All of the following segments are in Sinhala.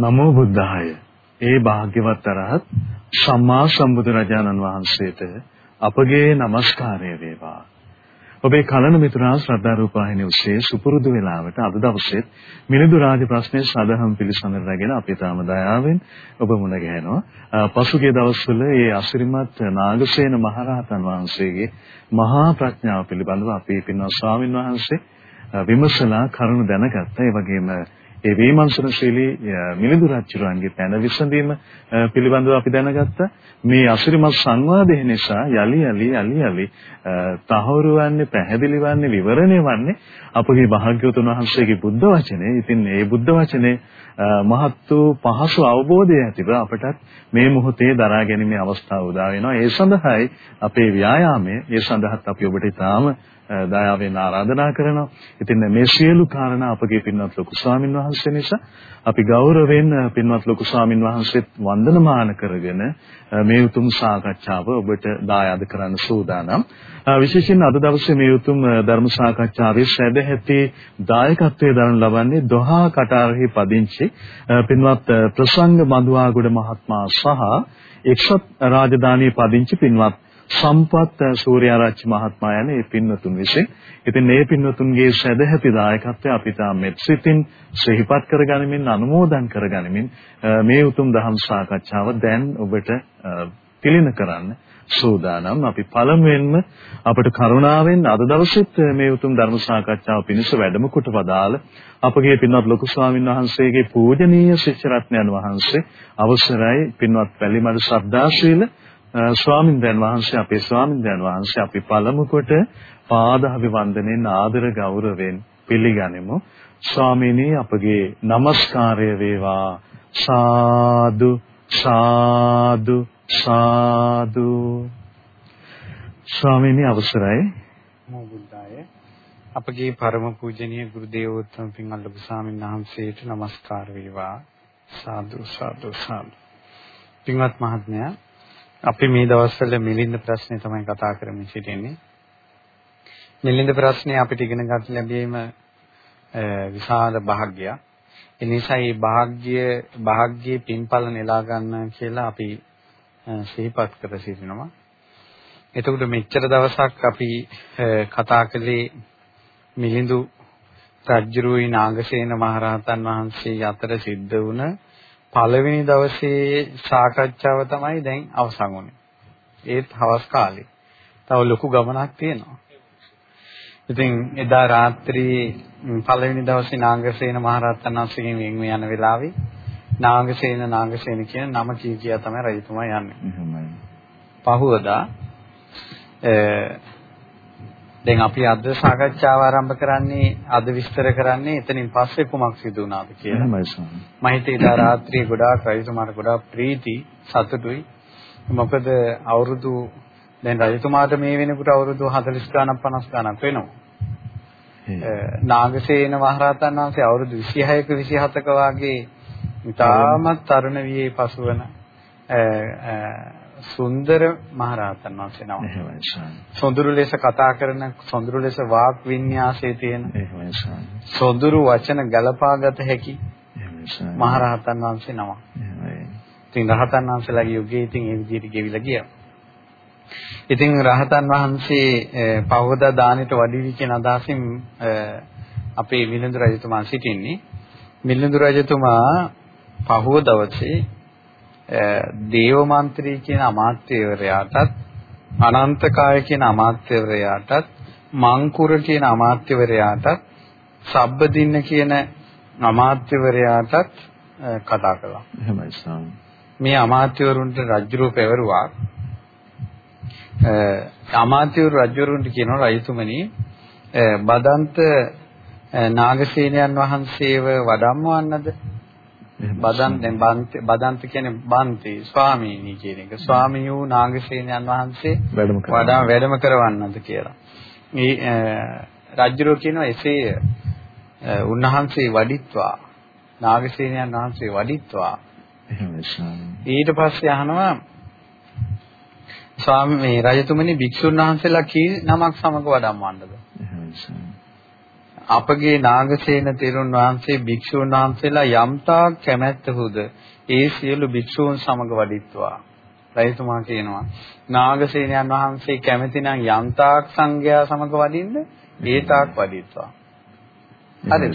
නමෝ බුද්ධාය. ඒ භාග්‍යවත් අරහත් සම්මා සම්බුදුරජාණන් වහන්සේට අපගේ নমස්කාරය වේවා. ඔබේ කලන මිතුරා ශ්‍රද්ධා රූපවාහිනිය ඔස්සේ සුපුරුදු වෙලාවට අද දවසේ මිලිඳු රාජ ප්‍රශ්නයේ සදහම් පිළිසඳර රැගෙන අපි තාම දයාවෙන් ඔබ මුණ ගැහෙනවා. පසුගිය දවස්වල ඒ අසිරිමත් නාගසේන මහරහතන් වහන්සේගේ මහා ප්‍රඥාව පිළිබඳව අපේ පින්වත් ස්වාමින් වහන්සේ විමසලා කරුණු දැනගත්තා. ඒ වගේම ඒ වේමන්සනශීලී මිලිඳු රජුරන්ගේ පැන විසඳීම පිළිබඳව අපි දැනගත්තා. මේ අසිරිමත් සංවාදය නිසා යලි යලි යලි යලි තහවුරු වන්නේ පැහැදිලි වන්නේ විවරණය වන්නේ අපගේ භාග්‍යවතුන් වහන්සේගේ බුද්ධ වචනේ. ඉතින් මේ බුද්ධ වචනේ මහත් වූ පහසු අවබෝධය ඇතිව අපටත් මේ මොහොතේ දරා ගැනීමේ අවස්ථාව උදා වෙනවා. ඒ සඳහායි අපේ ව්‍යායාමය, ඒ සඳහාත් අපි ඔබට ඊටාම දයාවෙන් ආරාධනා කරනවා. ඉතින් මේ සියලු කාරණා අපගේ පින්වත් ලොකු ස්වාමින් වහන්සේ නිසා අපි ගෞරවයෙන් පින්වත් ලොකු ස්වාමින් වහන්සේත් වන්දනමාන කරගෙන මේ උතුම් සාකච්ඡාව ඔබට දායාද කරන්න සූදානම්. විශේෂයෙන් අද දවසේ මේ උතුම් ධර්ම සාකච්ඡාවේ සැදැහැති දායකත්වයේ දරන ලබන්නේ දොහා කටාරෙහි පදිංචි පින්වත් ප්‍රසංග මඳුආගොඩ මහත්මයා සහ එක්සත් රාජධානියේ පදිංචි පින්වත් සම්පත් සූර්යාරච්චි මහත්මයා යන මේ පින්වතුන් විසින්. ඉතින් මේ පින්වතුන්ගේ සදැහැති දායකත්වය අපි තාම මෙත්සිතින් සිහිපත් කරගනිමින් අනුමෝදන් කරගනිමින් මේ උතුම් දහම් සාකච්ඡාව දැන් ඔබට පිළින කරන්න සූදානම්. අපි පළමුවෙන්ම අපට කරුණාවෙන් අද දවසෙත් මේ උතුම් ධර්ම සාකච්ඡාව පිණිස වැඩම කොට වදාළ අපගේ පින්වත් ලොකු ස්වාමීන් වහන්සේගේ පූජනීය ශිෂ්‍ය රත්නයන් වහන්සේ අවසරයි. පින්වත් වැලිමඩ ශ්‍රද්ධාශීල ස්වාමින්දයන් වහන්සේ අපේ ස්වාමින්දයන් වහන්සේ අපි පළමු කොට පාද අභිවන්දනෙන් ආදර ගෞරවයෙන් පිළිගනිමු. ස්වාමීනි අපගේ নমස්කාරය වේවා. සාදු සාදු සාදු. ස්වාමීනි අවසරයි. මොබුද්දාය අපගේ පරම පූජනීය ගුරු දේවෝත්තම පින්වල්ලබ ස්වාමීන් වහන්සේට নমස්කාර වේවා. සාදු සාදු සාදු. පින්වත් මහත්මයා අපි මේ දවස්වල මිලින්ද ප්‍රශ්නේ තමයි කතා කරමින් සිටින්නේ. මිලින්ද ප්‍රශ්නේ අපිට ඉගෙන ගන්න ලැබීම විශාල භාග්‍යයක්. ඒ නිසා මේ භාග්‍ය භාග්‍යයේ පින්පල නෙලා ගන්න කියලා අපි සිහිපත් කර සිටිනවා. එතකොට මෙච්චර දවසක් අපි කතා කළේ මිලිඳු රජ්ජුරුයි නාගසේන මහරහතන් වහන්සේ අතර සිද්ධ වුණ පළවෙනි දවසේ සාකච්ඡාව තමයි දැන් අවසන් වුනේ. ඒත් හවස් කාලේ. තව ලොකු ගමනක් තියෙනවා. ඉතින් එදා රාත්‍රියේ පළවෙනි දවසේ නාගසේන මහරහතන් වහන්සේගෙන් වෙන් යන වෙලාවේ නාගසේන නාගසේන කියන නම කී කියා තමයි රජතුමා යන්නේ. පහුවදා දැන් අපි අද සාකච්ඡාව ආරම්භ කරන්නේ අද විස්තර කරන්නේ එතනින් පස්සේ කුමක් සිදු වුණාද කියලා. මම හිතේ දා රාත්‍රියේ ගොඩාක් රජතුමාට ගොඩාක් ප්‍රීති සතුටුයි. මොකද අවුරුදු දැන් රජතුමාට මේ වෙනකොට අවුරුදු 40 ගණන් 50 ගණන් වෙනවා. නාගසේන මහරහතන් වහන්සේ අවුරුදු 26ක 27ක වාගේ ඉතාමත් තරුණ වියේ පසුවන සුන්දර මහරහතන් වහන්සේ නම. එහෙමයි ස්වාමී. සොඳුරු ලෙස කතා කරන සොඳුරු ලෙස වාක් වින්‍යාසයේ තියෙන. එහෙමයි ස්වාමී. සොඳුරු වචන ගලපාගත හැකි. එහෙමයි ස්වාමී. මහරහතන් වහන්සේ නම. එහෙමයි. ඉතින් රහතන් වහන්සේලාගේ යුගයේ ඉතින් ඒ විදිහට ගෙවිලා ගියා. ඉතින් රහතන් වහන්සේ පහවදා දානෙට වඩිවි කියන අදහසින් අපේ මිලිඳු රජතුමා සිටින්නේ. මිලිඳු රජතුමා පහව දවසේ දේව මන්ත්‍රී කියන අමාත්‍යවරයාටත් අනන්තකාය කියන අමාත්‍යවරයාටත් මංකුර කියන අමාත්‍යවරයාටත් සබ්බදින්න කියන අමාත්‍යවරයාටත් කතා කළා. එහෙමයි ස්වාමී. මේ අමාත්‍යවරුන්ට රජුරෝ පැවරුවා. අමාත්‍යවරු රජුරුන්ට කියනවා රජතුමනි බදන්ත නාගසේනයන් වහන්සේව වඩම්වන්නද බදන් දැන් බදන්ත කියන්නේ බන්ති ස්වාමීනි කියන එක. ස්වාමී වූ නාගසේනයන් වහන්සේ වඩා වැඩම කරවන්නද කියලා. මේ රජුරෝ කියනවා එසේ උන්වහන්සේ වඩිත්වා. නාගසේනයන් වහන්සේ වඩිත්වා. ඊට පස්සේ අහනවා ස්වාමී රජතුමනි භික්ෂුන් වහන්සේලා කී නමක් සමග වඩම්වන්නද අපගේ නාගසේන තෙරුන් වහන්සේ භික්ෂුන් වහන්සේලා යම්තාක් කැමැත්තහුද ඒ සියලු භික්ෂූන් සමග වඩිත්වා. රජතුමා කියනවා නාගසේනයන් වහන්සේ කැමති නම් යම්තාක් සංඝයා සමග වඩින්න ඒ තාක් වඩිත්වා. හරිද?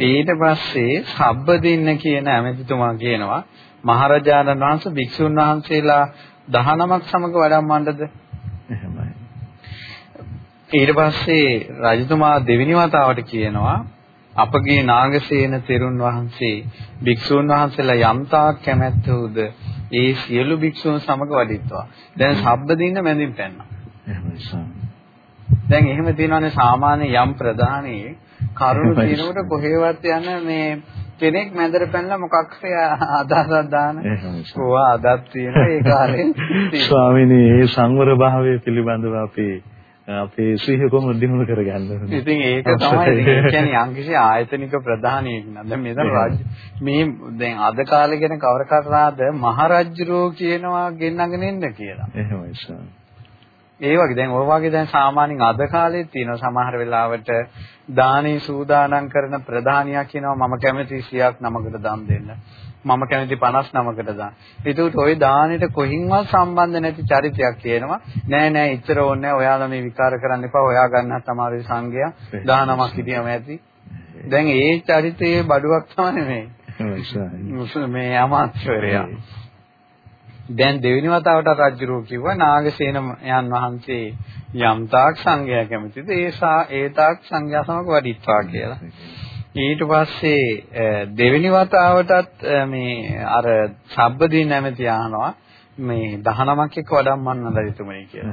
ඊට පස්සේ සබ්බදින්න කියන ඇමතිතුමා කියනවා මහරජාණන් වහන්සේ භික්ෂුන් වහන්සේලා 19ක් සමග වඩම්මන්නද? එහෙමයි. ඊට පස්සේ රජතුමා දෙවෙනි වතාවට කියනවා අපගේ නාගසේන තෙරුන් වහන්සේ භික්ෂුන් වහන්සේලා යම්තාක් කැමැත්ත උද ඒ සියලු භික්ෂුන් සමග වඩිත්වා. දැන් සබ්බදින්න මැදින් පැන්නා. දැන් එහෙම තියෙනවානේ සාමාන්‍ය යම් ප්‍රධානී කරුණු තියෙනකොට කොහෙවත් යන මේ කෙනෙක් මැදට පැනලා මොකක් හරි අදහසක් දාන ඕවා අදක් තියෙන ඒ කාලේ. ස්වාමීනි මේ සංවර භාවය පිළිබඳව අපි අපේ සිහිය කොහොමද දිනු කරගන්න ඕනේ. ඉතින් ඒක තමයි ඒ කියන්නේ යම්කිසි ආයතනික ප්‍රධානියෙක් නේද? මෙතන රාජ්‍ය මේ දැන් අද කාලේ ගැන කවර කරාද මහරජුරෝ කියනවා ගෙන්නගෙන එන්න කියලා. එහෙමයි සර්. ඒ වගේ දැන් ඔය වගේ දැන් සාමාන්‍යයෙන් අද කාලේ තියෙන සමහර වෙලාවට දානේ සූදානම් කරන ප්‍රධානියා කියනවා මම කැමති 100ක් නමකට දන් දෙන්න. මම කැමති 59කට දාන්න. ඒකට ওই දානෙට කොහින්වත් සම්බන්ධ නැති චරිතයක් කියනවා. නෑ නෑ ඉතර ඕනේ නෑ. ඔයාලා මේ විකාර කරන්න එපා. ඔයා ගන්නත් තමයි සංගය 19ක් හිටියම ඇති. දැන් ඒ චරිතයේ බඩුවක් තමයි මේ. මේ අමාත්‍යවරයා. දැන් දෙවෙනි වතාවට රජුරෝ කිව්වා නාගසේන යන් වහන්සේ යම් තාක් සංඝයා කැමතිද ඒ ඒ තාක් සංඝයා සමග වඩිත්වා කියලා. ඊට පස්සේ දෙවෙනි වතාවටත් මේ අර සබ්බදී නැමැති ආනවා. මේ 19ක් එක්ක වඩම්මන්න රජතුමනි කියලා.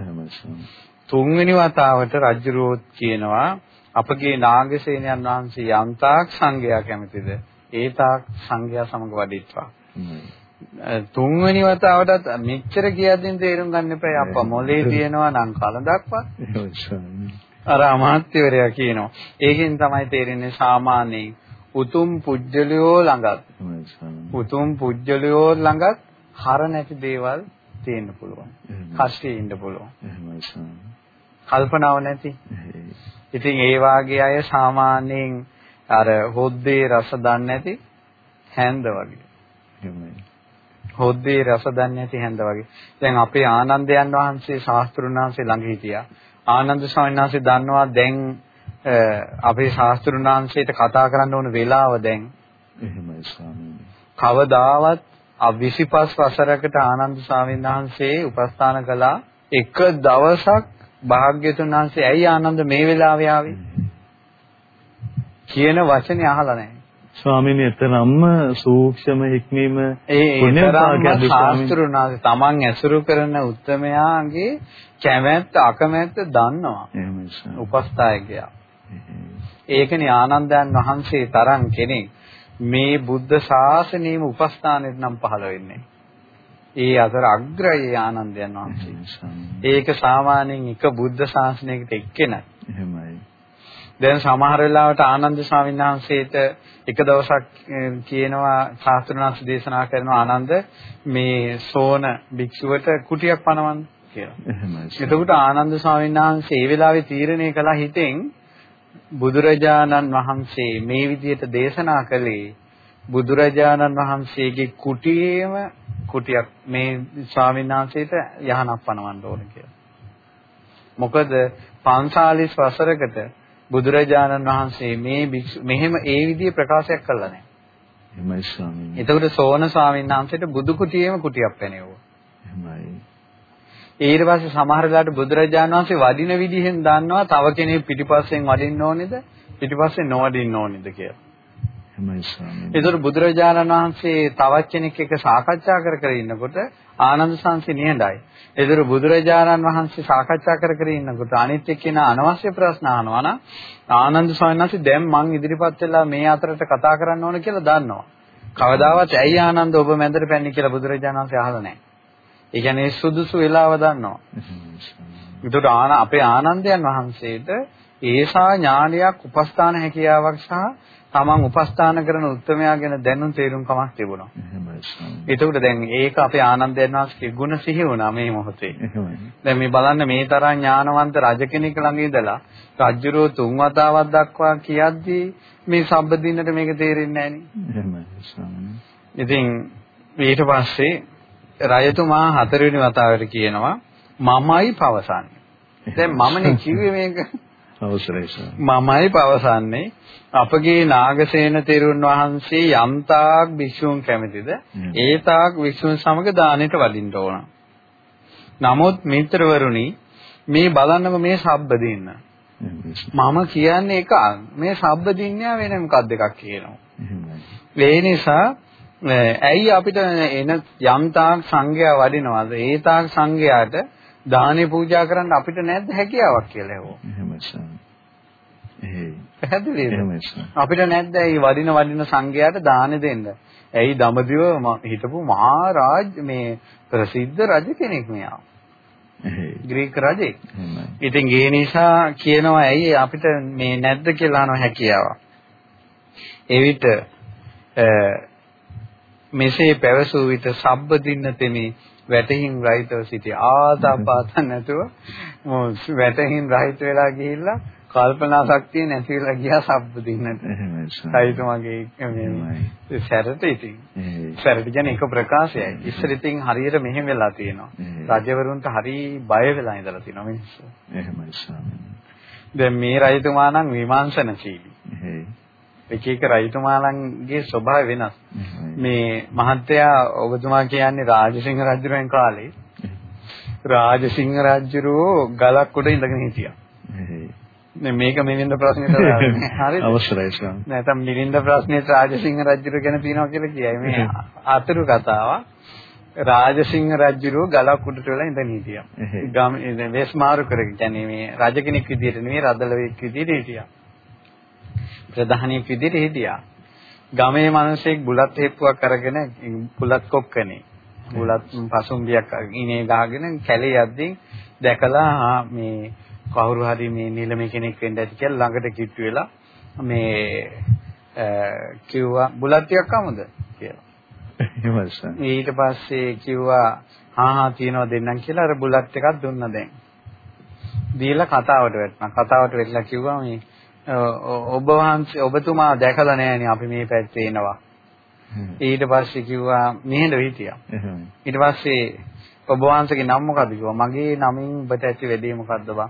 තුන්වෙනි වතාවට රජුරෝත් කියනවා අපගේ නාගසේනයන් වහන්සේ යම්තාක් සංඝයා කැමතිද? ඒ තාක් සංඝයා සමග වඩිත්වා. තුන්වෙනි වතාවටත් මෙච්චර කියද්දී තේරුම් ගන්න එපා. අප්පා මොලේ තියෙනවා නම් කලදක්වත්. අර අමාත්‍යවරයා කියනවා. ඒකෙන් තමයි තේරෙන්නේ සාමාන්‍යයෙන් උතුම් පුජ්‍යලියෝ ළඟත් උතුම් පුජ්‍යලියෝ ළඟත් හර නැති දේවල් තියෙන්න පුළුවන්. කෂ්ටේ ඉන්න පුළුවන්. කල්පනාව නැති. ඉතින් ඒ වාගේ අය සාමාන්‍යයෙන් අර හොද්දේ රස දන්නේ නැති හැන්ද වගේ. හොද්දේ රස දන්නේ නැති හැන්ද වගේ. දැන් අපේ ආනන්දයන් වහන්සේ වහන්සේ ළඟ හිටියා. ආනන්ද ස්වාමීන් වහන්සේ දන්නවා දැන් අපේ ශාස්ත්‍රුන් වහන්සේට කතා කරන්න ඕන වෙලාව දැන්. එහෙමයි ස්වාමීනි. කවදාවත් 25 වසරකට ආනන්ද ස්වාමීන් වහන්සේ උපස්ථාන කළා එක දවසක් භාග්‍යතුන් වහන්සේ ඇයි ආනන්ද මේ වෙලාවේ ආවේ කියන වචනේ අහලා නැහැ. ස්වාමීනි එතරම්ම සූක්ෂම හික්මීම පුණ්‍යභාග්‍යද ශාස්ත්‍රුණාද තමන් ඇසුරු කරන උත්තමයාගේ කැමැත්ත අකමැත්ත දන්නවා. එහෙමයි උපස්ථායකයා ඒකනේ ආනන්දයන් වහන්සේ තරම් කෙනෙක් මේ බුද්ධ ශාසනයෙම උපස්ථානෙත් නම් පහළ වෙන්නේ. ඒ අතර අග්‍රයේ ආනන්දයන් වහන්සේ. ඒක සාමාන්‍යයෙන් එක බුද්ධ ශාසනයකට එක්කෙනයි එහෙමයි දැන් සමහර වෙලාවට ආනන්ද ස්වාමීන් වහන්සේට එක දවසක් කියනවා ශාස්ත්‍රනාථ දේශනා කරනවා ආනන්ද මේ සෝන භික්ෂුවට කුටියක් පනවන්න කියලා. එහෙමයි. එතකොට ආනන්ද ස්වාමීන් වහන්සේ ඒ වෙලාවේ තීරණය කළා හිතෙන් බුදුරජාණන් වහන්සේ මේ විදිහට දේශනා කළේ බුදුරජාණන් වහන්සේගේ කුටියේම කුටියක් මේ ස්වාමීන් වහන්සේට යහනක් පනවන්න ඕන කියලා. මොකද 45 වසරකට බුදුරජාණන් වහන්සේ මේ මෙහෙම ඒ විදිහේ ප්‍රකාශයක් කළා නැහැ. එහෙමයි ස්වාමීනි. එතකොට සෝන ස්වාමීන් වහන්සේට බුදු කුටියේම කුටියක් පැනෙවුවා. එහෙමයි. ඊට පස්සේ සමහර වෙලාවට බුදුරජාණන් වහන්සේ වඩින විදිහෙන් දන්නවා තව කෙනෙක් පිටිපස්සෙන් වඩින්න ඕනේද පිටිපස්සෙන් නොවඩින්න ඕනේද කියලා. එහෙමයි ස්වාමීනි. ඒතර බුදුරජාණන් වහන්සේ තවත් කෙනෙක් එක්ක සාකච්ඡා කර කර ඉන්නකොට ආනන්ද සංසි නිහඬයි. ඒතර බුදුරජාණන් වහන්සේ සාකච්ඡා කර කර ඉන්නකොට අනිත් එක්කෙනා අනවශ්‍ය ප්‍රශ්න අහනවා නම් ආනන්ද ස්වාමීන් වහන්සේ දැන් මං ඉදිරිපත් වෙලා මේ අතරට කතා කරන්න ඕන කියලා දන්නවා. කවදාවත් ඇයි ආනන්ද ඔබ මැදට පැන්නේ කියලා බුදුරජාණන් වහන්සේ අහලා නැහැ. ඒ කියන්නේ සුදුසු වෙලාව දන්නවා. ඒතර අපේ ආනන්දයන් වහන්සේට ඒසා ඥානයක් උපස්ථාන හැකියාවක් සහ තමන් උපස්ථාන කරන උත්මයා ගැන දැනුම් තේරුම් කමක් තිබුණා. එතකොට දැන් ඒක අපේ ආනන්දයන් වහන්සේගේ ගුණ සිහි වුණා මේ මොහොතේ. දැන් මේ බලන්න මේ තරම් ඥානවන්ත රජ කෙනෙක් ළඟ ඉඳලා රජුරෝ තුන් වතාවක් දක්වා කියද්දී මේ සම්බදින්නට මේක තේරෙන්නේ නැහැ ඉතින් ඊට පස්සේ රජතුමා හතරවෙනි වතාවට කියනවා මමයි පවසන්නේ. දැන් මමනේ කිව්වේ මේක. අවසරයි මමයි පවසන්නේ අපගේ නාගසේන තෙරුන් වහන්සේ යම්තාක් භික්ෂූන් කැමතිද? ඒ තාක් භික්ෂූන් සමග දානෙට වඩින්න ඕන. නමුත් මිත්‍රවරුනි මේ බලන්නම මේ සබ්බ දෙන්න. මම කියන්නේ එක මේ සබ්බ දින්නා වෙන මොකක්ද එකක් කියනවා. ඒ නිසා ඇයි අපිට එන යම් තාක් සංඝයා වඩිනවද? ඒ තාක් සංඝයාට දානේ පූජා කරන්න අපිට නැද්ද හැකියාවක් කියලා හෙවෝ. එහෙමයි. පැහැදිලිද? අපිට නැද්ද මේ වඩින වඩින සංඝයාට දාන දෙන්න? ඇයි දඹදිව හිටපු මහා රාජ මේ ප්‍රසිද්ධ රජ කෙනෙක් මෙයා. ග්‍රීක රජෙක්. ඉතින් ඒ නිසා කියනවා ඇයි අපිට මේ නැද්ද කියලා අහන හැකියාව. එවිට මෙසේ පැවසූ විට සබ්බ දින්න තෙමි වැටහින් රහිතව සිටි ආදාපාත නැතුව වැටහින් රහිත වෙලා ගිහිල්ලා කල්පනා ශක්තිය නැති වෙලා ගියා සබ්බ දින්නට. සයිතුමාගේ මේ සැරට ඉතින්. සැරට කියන්නේ එක ප්‍රකාශයයි. ඉස්සර ඉතින් හරියට මෙහෙම වෙලා තියෙනවා. රජවරුන්ට හරි බය වෙලා ඉඳලා තියෙනවා මිනිස්සු. එහෙමයි ස්වාමීනි. දැන් මේ රජතුමා නම් විමර්ශනශීලී. එක එක රජතුමාලන්ගේ ස්වභාවය වෙනස්. මේ මහත්තයා ඔබතුමා කියන්නේ රාජසිංහ රජුගෙන් කාලේ රාජසිංහ රජුරෝ ගලක් උඩ ඉඳගෙන හිටියා. මේක මිලින්ද ප්‍රශ්නෙට හරිද? අවශ්‍යයි සම්. නැත්නම් මිලින්ද ප්‍රශ්නෙට රාජසිංහ රජුර ගැන තියෙනවා කියලා කියයි. මේ අතුරු කතාව. රාජසිංහ රජුරෝ ගලක් උඩට වෙලා ඉඳන් හිටියා. ගම වෙස් මාරු කරගෙන කියන්නේ මේ රජ කෙනෙක් විදිහට නෙවෙයි රදලවෙක් විදිහට හිටියා. ප්‍රධානියෙක් විදිහට හිටියා. ගමේ මිනිස්සෙක් බුලත් හේප්පුවක් අරගෙන බුලත් කොක්කනේ. බුලත් පසුම්බියක් ඉනේ ගහගෙන කැලේ යද්දී දැකලා මේ කවුරු හරි මේ නිලමේ කෙනෙක් වෙන්න ඇති කියලා ළඟට කිට්ටු වෙලා මේ කිව්වා බුලත් ටිකක් අමුද කියලා. ඊට පස්සේ කිව්වා හා හා තියනවා දෙන්නම් කියලා අර බුලත් එකක් දුන්නා දැන්. දීලා කතාවට වැටුණා. කතාවට වෙట్లా කිව්වා මේ ඔබ වහන්සේ ඔබතුමා දැකලා නැහැනේ අපි මේ පැත්තේ එනවා. ඊට පස්සේ කිව්වා මෙහෙඳ හිටියා. ඊට පස්සේ ඔබ වහන්සේගේ නම මොකද්ද කිව්වා. මගේ නමින් ඔබට ඇති වැඩේ මොකද්ද බං?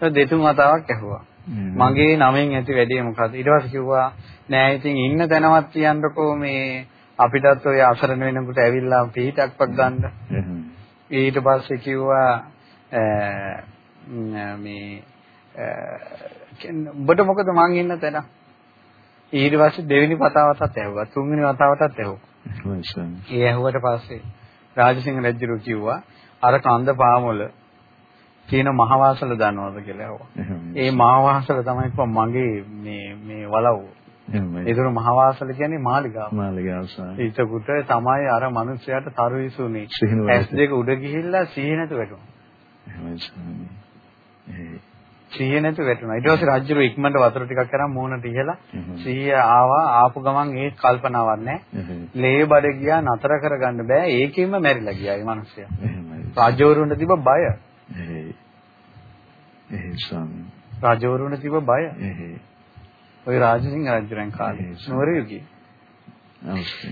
දෙතුන් වතාවක් ඇහුවා. මගේ නමෙන් ඇති වැඩේ මොකද්ද? ඊට පස්සේ කිව්වා නෑ ඉතින් ඉන්න තැනවත් කියන්නකෝ මේ අපිටත් ඔය අසරණ වෙනකොට ඇවිල්ලා පිටක්පක් ගන්න. ඊට පස්සේ කිව්වා මේ ඔබට මොකද මං ඉන්න තැන? ඊට පස්සේ දෙවෙනි වතාවටත් ඇහුවා. තුන්වෙනි වතාවටත් ඇහුවා. ඒ ඇහුවට පස්සේ රාජසිංහ රජුරු කිව්වා අර කන්ද පාමුල කියන මහවාසල දන්නවද කියලා ඇහුවා. ඒ මහවාසල තමයි මගේ මේ මේ වලව්ව. ඒතර මහවාසල කියන්නේ මාලිගාව. මාලිගාව සාරා. ඒතකොට තමයි අර මිනිස්සයාට තරු විසුනේ. ඇස් දෙක උඩ ගිහිල්ලා සීහ නැතු වැටුණා. එහෙමයි. සිහිය නැතු වැටුණා. ඊට පස්සේ රාජ්‍යරු ඉක්මනට වතුර ටිකක් කරන් මූණට ඉහලා සිහිය ආවා ආපු ගමන් ඒ කල්පනාවක් නැහැ. ලේ බඩ ගියා නතර කරගන්න බෑ. ඒකෙම මැරිලා ගියා මේ මිනිස්සයා. රාජ්‍යවරුන්ට තිබ්බ බය. එහෙයි ස්වාමී. රාජ්‍යවරුන්ට තිබ්බ බය. ඔය රාජසිංහ රජුරන් කාලේ නුවරයුගේ.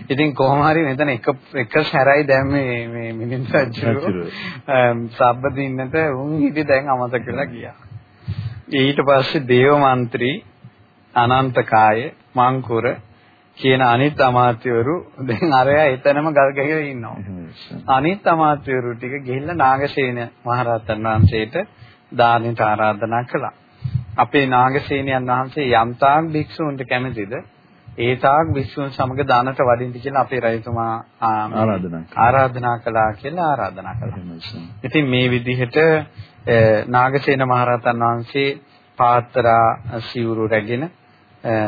ඉතින් කොහොම හරි මෙතන එක එක සැරයි දැන් මේ මේ මිනිස් රජු සබ්බදින්නට උන් හිටි දැන් අමතක වෙලා ගියා. ඊට පස්සේ දේව මන්ත්‍රී අනන්තකාය මංකුර කියන අනිත් අමාත්‍යවරු දැන් අරයා එතනම ගල් ගහගෙන ඉන්නවා. අනිත් අමාත්‍යවරු ටික ගිහිල්ලා නාගසේන මහරහතන් වහන්සේට දානෙට ආරාධනා කළා. අපේ නාගසේනයන් වහන්සේ යම්තාක් භික්ෂූන්ට කැමතිද ඒ තාක් භික්ෂූන් සමග දානට වඩින්න කියලා අපේ රජතුමා ආරාධනා ආරාධනා කළා කියලා ආරාධනා කළා. ඉතින් මේ විදිහට නාගසේන මහරහතන් වහන්සේ පාත්‍රා සිවුරු රැගෙන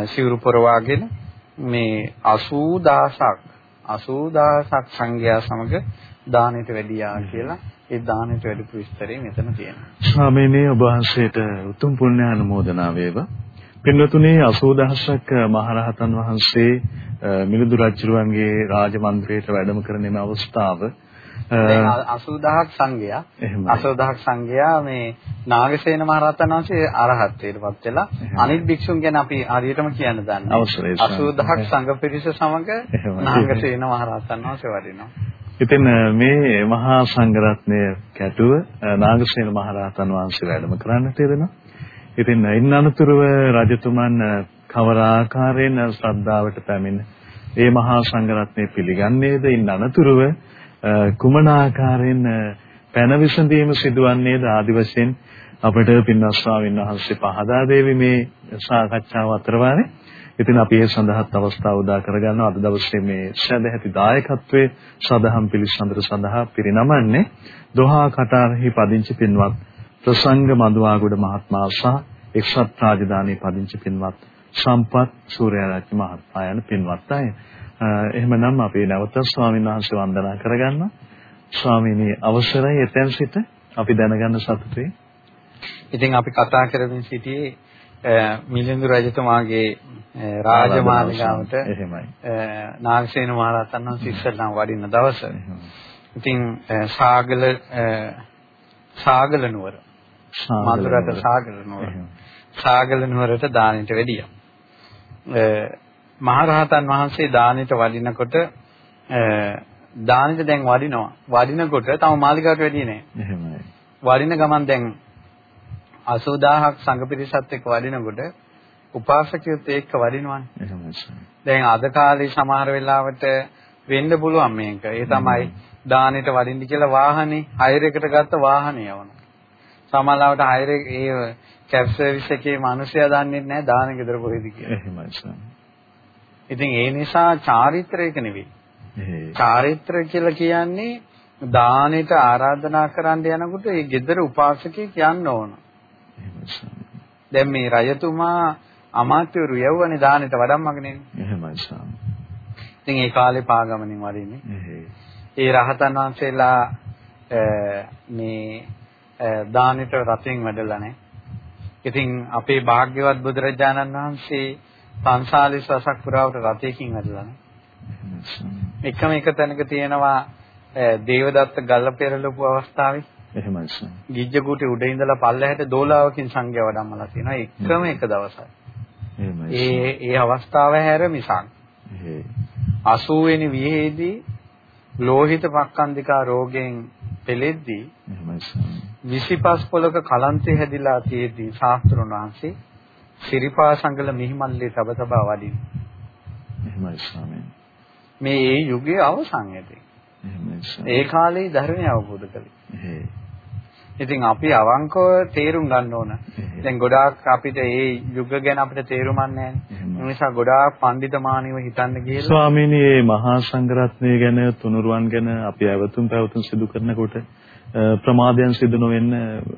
සිවුරු පොරවාගෙන මේ 80000ක් 80000ක් සංඝයා සමග දානෙට වැඩියා කියලා ඒ දානෙට වැඩිපු විස්තරය මෙතන තියෙනවා. ස්වාමීනි ඔබ වහන්සේට උතුම් පුණ්‍ය අනුමෝදනා වේවා. පින්වතුනි 80000ක් මහරහතන් වහන්සේ මිලිඳු රජුරුවන්ගේ රාජමන්දිරයට වැඩම කරන මේ අවස්ථාව දැන් 80000ක් සංඝයා 80000ක් සංඝයා මේ නාගසේන මහරහතන් වහන්සේ අරහත්ත්වයටපත් වෙලා අනිත් භික්ෂුන් ගැන අපි හරියටම කියන්න දන්නේ. 80000ක් සංඝ පිරිස සමග නාගසේන මහරහතන් වහන්සේ වඩිනවා. ඉතින් මේ මහා සංඝරත්නය කැටුව නාගසේන මහරහතන් වහන්සේ වැඩම කරන්නට යෙදෙනවා. ඉතින් ඉන් අනතුරුව රජතුමන් කවර ආකාරයෙන් ශ්‍රද්ධාවට පැමිණ ඒ මහා සංඝරත්නය පිළිගන්නේද? ඉන් අනතුරුව කුමන ආකාරයෙන් පැන විසඳීම සිදුවන්නේද ආදි වශයෙන් අපිට පින්වත් ස්වාමීන් වහන්සේ පහදා දෙවි මේ සාකච්ඡාව අතරවාරේ. ඉතින් අපි ඒ සඳහාත් අවස්ථාව උදා කරගන්නවා අද දවසේ මේ සදැහැති දායකත්වයේ සදහම් පිළිසඳර සඳහා පිරිනමන්නේ දොහා කටාරෙහි පදිංචි පින්වත් ප්‍රසංග මදුවාගොඩ මහත්මයා සහ එක්සත් රාජධානී පදිංචි පින්වත් සම්පත් සූර්යරත්න මහත්මයා යන පින්වත් අය. එහෙමනම් අපි නැවත ස්වාමීන් වහන්සේ වන්දනා කරගන්නවා. ස්වාමීනි අවසරයි එතෙන් සිට අපි දැනගන්න සතුටුයි. ඉතින් අපි කතා කරමින් සිටියේ මිලිඳු රජතුමාගේ රාජමාලිගාවට එහෙමයි. නාගසේන මහරහතන් වහන්සේ ඉස්සෙල්ලාම වඩින දවස. ඉතින් සාගල සාගල නුවර මధుරට සාගල නුවර සාගල නුවරට දානෙට වැඩියා. මහරහතන් වහන්සේ දානෙට වඩිනකොට දානෙට දැන් වඩිනවා. වඩිනකොට තම මාලිකාවට වැඩියේ නෑ. එහෙමයි. වඩින ගමන් දැන් 80000ක් සංඝ පිරිසත් එක්ක වඩිනකොට උපාසකයොත් එක්ක වඩිනවනේ. දැන් අද කාලේ සමහර වෙලාවට වෙන්න පුළුවන් මේක. ඒ තමයි දානෙට වඩින්න කියලා වාහනේ හයර් එකට ගත්ත වාහනේ යවනවා. සමහරවිට හයර් ඒ කැබ් සර්විස් එකේ මිනිස්සයා දන්නේ නැහැ දාන ගෙදර කොහෙද කියලා. එහෙමයි සර්. ඉතින් ඒ නිසා චාරිත්‍රයක නෙවෙයි. චාරිත්‍ර කියලා කියන්නේ දානෙට ආරාධනා කරන්න යනකොට ඒ ගෙදර උපාසකෙක් යන්න ඕන. දැන් මේ රජතුමා අමාත්‍යවරු යවුවනේ දානෙට වඩම්මගෙන ඉන්නේ. එහෙමයි සාම. ඉතින් ඒ කාලේ පාගමනින් වඩින්නේ. ඒ රහතන් වහන්සේලා මේ දානෙට රතින් වැඩලා නැහැ. ඉතින් අපේ භාග්‍යවත් බුදුරජාණන් වහන්සේ 45 වසක් පුරාවට රතයකින් වැඩලා නැහැ. එකම එක තැනක තියෙනවා දේවදත්ත ගල්ල පෙරලපු අවස්ථාවේ එහෙමයි සර්. ගිජ්ජකූටේ උඩ ඉඳලා පල්ලෙහාට දෝලාවකින් සංඝයා වඩම්මලා තියෙනවා එකම එක දවසයි. එහෙමයි. ඒ ඒ අවස්ථාව හැර මිසක්. 80 වෙනි වියේදී ලෝහිත පක්ඛන්දිකා රෝගයෙන් පෙළෙද්දී 25 පොලක කලන්තේ හැදිලා තියෙද්දී ශාස්ත්‍රණ වහන්සේ සිරිපා සංගල මිහිමල්ලේ තබ තබා වඩින්. එහෙමයි ස්වාමීන්. මේ ඒ යුගයේ අවසන් ඇති. ඒ කාලේ ධර්මය අවබෝධ කළේ. ඉතින් අපි අවංකව තේරුම් ගන්න ඕන. දැන් ගොඩාක් අපිට ඒ යුග ගැන අපිට තේරුමක් නැහැ. ඒ නිසා ගොඩාක් පඬිතමානීව හිතන්න ගිහලා ස්වාමීනි මේ මහා සංඝරත්නය ගැන තුනුරුවන් ගැන අපි ඇවතුම් පැවතුම් සිදු කරනකොට ප්‍රමාදයන් සිදු නොවෙන්න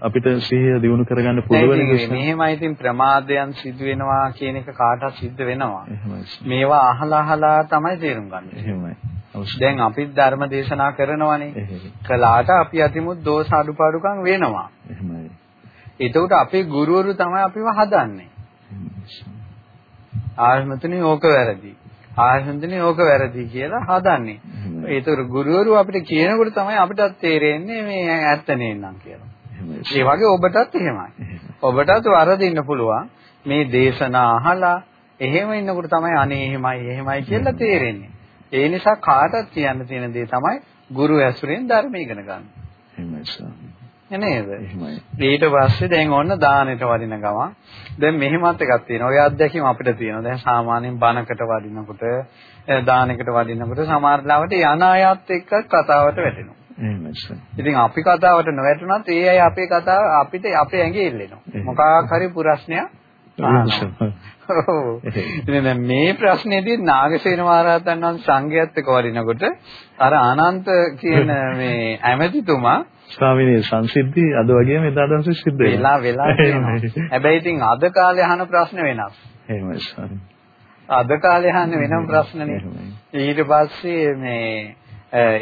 අපිට සිහිය දිනු කරගන්න පුළුවන් නිසා මෙහෙමයි ඉතින් ප්‍රමාදයන් සිදු වෙනවා කියන එක කාටවත් සිද්ධ වෙනවා. මේවා අහලා අහලා තමයි තේරුම් ගන්න. එහෙමයි. දැන් අපි ධර්ම දේශනා කරනවානේ. කලාට අපි අතිමුත් දෝෂ අඩුපාඩුකම් වෙනවා. එහෙමයි. එතකොට අපේ ගුරුවරු තමයි අපිව හදන්නේ. ආත්මතුනේ ඕක වැරදි. ආයතනනේ ඕක වැරදි කියලා හදන්නේ. ඒතර ගුරුවරු අපිට කියනකොට තමයි අපිටත් තේරෙන්නේ මේ ඇත්ත නේනම් කියලා. ඒ වගේ ඔබටත් එහෙමයි. ඔබටත් වරදින්න පුළුවන්. මේ දේශනා අහලා එහෙම ඉන්නකොට තමයි අනේ එහෙමයි එහෙමයි කියලා තේරෙන්නේ. ඒ නිසා කාටත් කියන්න තියෙන දේ තමයි ගුරු ඇසුරෙන් ධර්ම ඉගෙන ගන්න. එහෙමයි නේද? ඊට පස්සේ දැන් ඔන්න දානෙට වදින ගමන් දැන් මෙහෙමත් එකක් තියෙනවා. ඔය අත්දැකීම අපිට තියෙනවා. දැන් සාමාන්‍යයෙන් බණකට වදිනකොට දානයකට වදිනකොට සමහර ලාවට යන අයත් එක්ක කතාවට වැටෙනවා. ඉතින් අපි කතාවට නොවැටුණත් ඒ අය අපේ කතාව අපිට අපේ ඇඟේ ඉල්ලෙනවා. මොකක් හරි පුරස්නයක් ඉතින් මේ ප්‍රශ්නේදී නාගසේන මහරහතන් වහන්සේ සංඝයාත් එක්ක වරිනකොට අර අනන්ත කියන මේ ඇමතිතුමා ස්වාමීනි සංසිද්ධි අද වගේම එදා දවසේ සිද්ධ. වෙලා වෙලා හැබැයි ඉතින් අද කාලේ අහන ප්‍රශ්න වෙනස්. එහෙමයි ස්වාමීනි. අද කාලේ අහන වෙනම ප්‍රශ්නනේ. ඊට පස්සේ මේ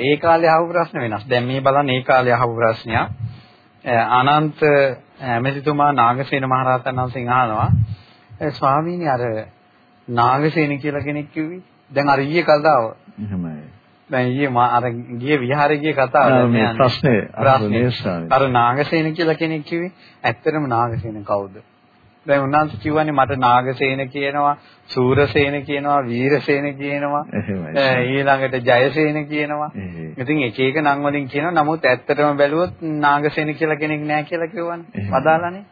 ඒ කාලේ අහපු ප්‍රශ්න වෙනස්. දැන් මේ බලන්න ඒ කාලේ අහපු ප්‍රශ්නයක්. අනන්ත ඇමතිතුමා නාගසේන මහරහතන් වහන්සේගෙන් අහනවා ස්වාමීනි අර නාගසේන කියලා කෙනෙක් කිව්වේ. දැන් අර ඊයේ කතාව. එහෙමයි. දැන් ඊයේ මා අර ගියේ විහාරේ ගියේ කතාව මේ ප්‍රශ්නේ අර නාගසේන කියලා කෙනෙක් කිව්වේ. ඇත්තටම නාගසේන කවුද? දැන් උන්වහන්සේ කියවනේ මට නාගසේන කියනවා, සූරසේන කියනවා, වීරසේන කියනවා. ඊළඟට ජයසේන කියනවා. ඉතින් එක එක නම් වලින් කියනවා. නමුත් ඇත්තටම බැලුවොත් නාගසේන කියලා කෙනෙක් නැහැ කියලා කියවනේ. පදාලානේ.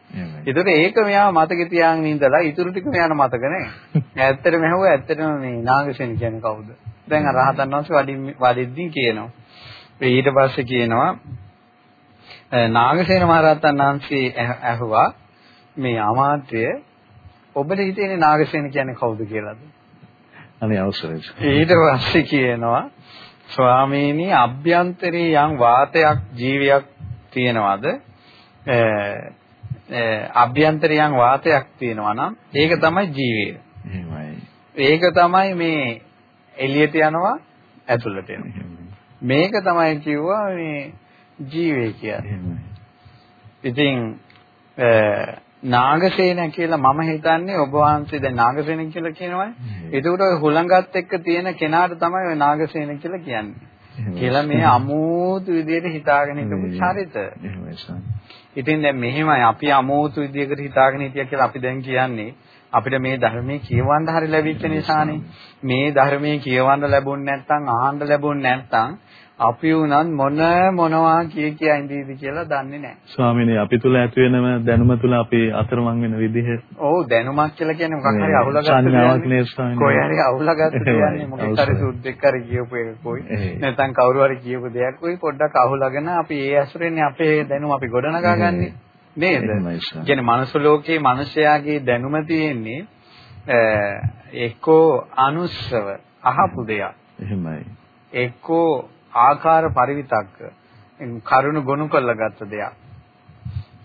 ඒතර ඒක මෙයා මතකේ තියාගෙන ඉඳලා ඊටු ටික මෙයාට මතක නැහැ. ඇත්තටම ඇහුවා ඇත්තටම මේ නාගසේන කියන්නේ කවුද? දැන් අර රහතන් වහන්සේ වඩින් වඩිද්දී කියනවා. ඊට පස්සේ කියනවා නාගසේන මහරහතන් වහන්සේ ඇහුවා මේ අමාත්‍ය ඔබට හිතෙන්නේ නාගසේන කියන්නේ කවුද කියලාද? අනේ අවසරයි. ඊට පස්සේ කියනවා ස්වාමීනි අභ්‍යන්තරේ යම් වාතයක් ජීවියක් තියෙනවද? අභ්‍යන්තරේ යම් වාතයක් තියෙනවා නම් ඒක තමයි ජීවය. එහෙමයි. ඒක තමයි මේ එළියට යනවා ඇතුළට එනවා. මේක තමයි කිව්වා මේ ජීවය කියන්නේ. ඉතින් නාගසේන කියලා මම හිතන්නේ ඔබ වහන්සේ දැන් නාගසේන කියලා කියනවනේ. ඒකට ඔය හුලඟත් එක්ක තියෙන කෙනාට තමයි ඔය නාගසේන කියලා කියන්නේ. කියලා මේ අමෝතු විදියට හිතාගෙන හිටපු චරිත. ඉතින් දැන් මෙහෙමයි අපි අමෝතු විදියකට හිතාගෙන හිටියා කියලා අපි දැන් කියන්නේ අපිට මේ ධර්මයේ කියවන්න හරි ලැබිච්ච නිසානේ. මේ ධර්මයේ කියවන්න ලැබුණ නැත්නම් අහන්න ලැබුණ නැත්නම් අපි උනත් මොන මොනවා කිය කිය ඉඳීද කියලා දන්නේ නැහැ. ස්වාමීනි අපි තුල ඇති වෙනම දැනුම තුල අපි අතරමං වෙන විදිහ. ඔව් දැනුමක් කියලා කියන්නේ මොකක් හරි නේ ස්වාමීනි. කොයි හරි අහුලගත්ත කියන්නේ මොකක් හරි සුද්දෙක් හරි කියපු එක කොයි. නැත්නම් කවුරු හරි කියපු දෙයක් කොයි පොඩ්ඩක් අහුලගෙන අපි ඒ ඇසුරෙන්නේ අපේ දැනුම අපි ගොඩනගා ගන්නෙ. නේද? කියන්නේ මනුස්ස ලෝකයේ මිනිස්යාගේ දැනුම තියෙන්නේ එක්කෝ අනුස්සව අහපු දෙයක්. එහෙමයි. එක්කෝ ආකාර පරිවිතක්ක කරුණ ගොනු කරලා ගත්ත දෙයක්.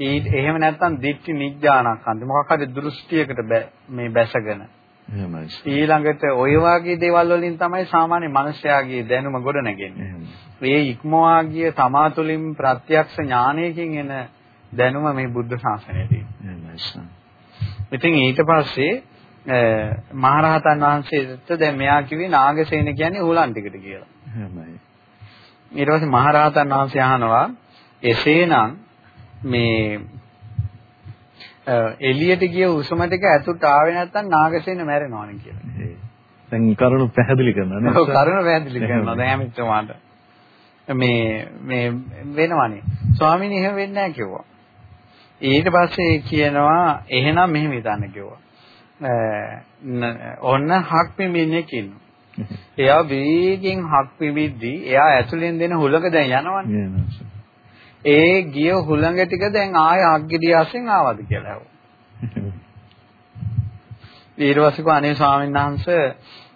ඊට එහෙම නැත්නම් දික්ටි නිඥානක්ඛන්ද මොකක් හරි දෘෂ්ටියකට මේ බැසගෙන ඊළඟට ওই වගේ දේවල් වලින් තමයි සාමාන්‍ය මිනිස්යාගේ දැනුම ගොඩනගන්නේ. මේ ඉක්මවා ගිය තමා තුළින් ප්‍රත්‍යක්ෂ ඥානයකින් එන දැනුම මේ බුද්ධ ශාසනයේදී. ඉතින් ඊට පස්සේ මහරහතන් වහන්සේට දැන් මෙයා කිව්වේ නාගසේන කියන්නේ උලන් ටිකට කියලා. එහෙමයි. ඊට පස්සේ මහරහතන් වහන්සේ අහනවා එසේනම් මේ එළියට ගිය උසම ටික ඇතුළට ආවේ නැත්නම් නාගසේන මැරෙනවනේ කියලා. දැන් කරුණු පැහැදිලි කරනවා නේද? ඔව් කරුණු පැහැදිලි කරනවා දැන් අමිත්තුමාට. මේ මේ වෙනවනේ. ස්වාමීනි එහෙම වෙන්නේ නැහැ කිව්වා. ඊට පස්සේ කියනවා එහෙනම් මෙහෙම හිතන්න කිව්වා. ඔන්න හක් පිඹින්නෙක් ඉන්නවා. එයා වේගෙන් හක් පිඹිද්දී එයා ඇතුලෙන් දෙන හුලඟ දැන් යනවනේ. ඒ ගිය හුලඟ ටික දැන් ආය අග්ගිඩියාසෙන් ආවද කියලා ඇහුවා. ඊර්වසික අනේ ස්වාමීන් වහන්සේ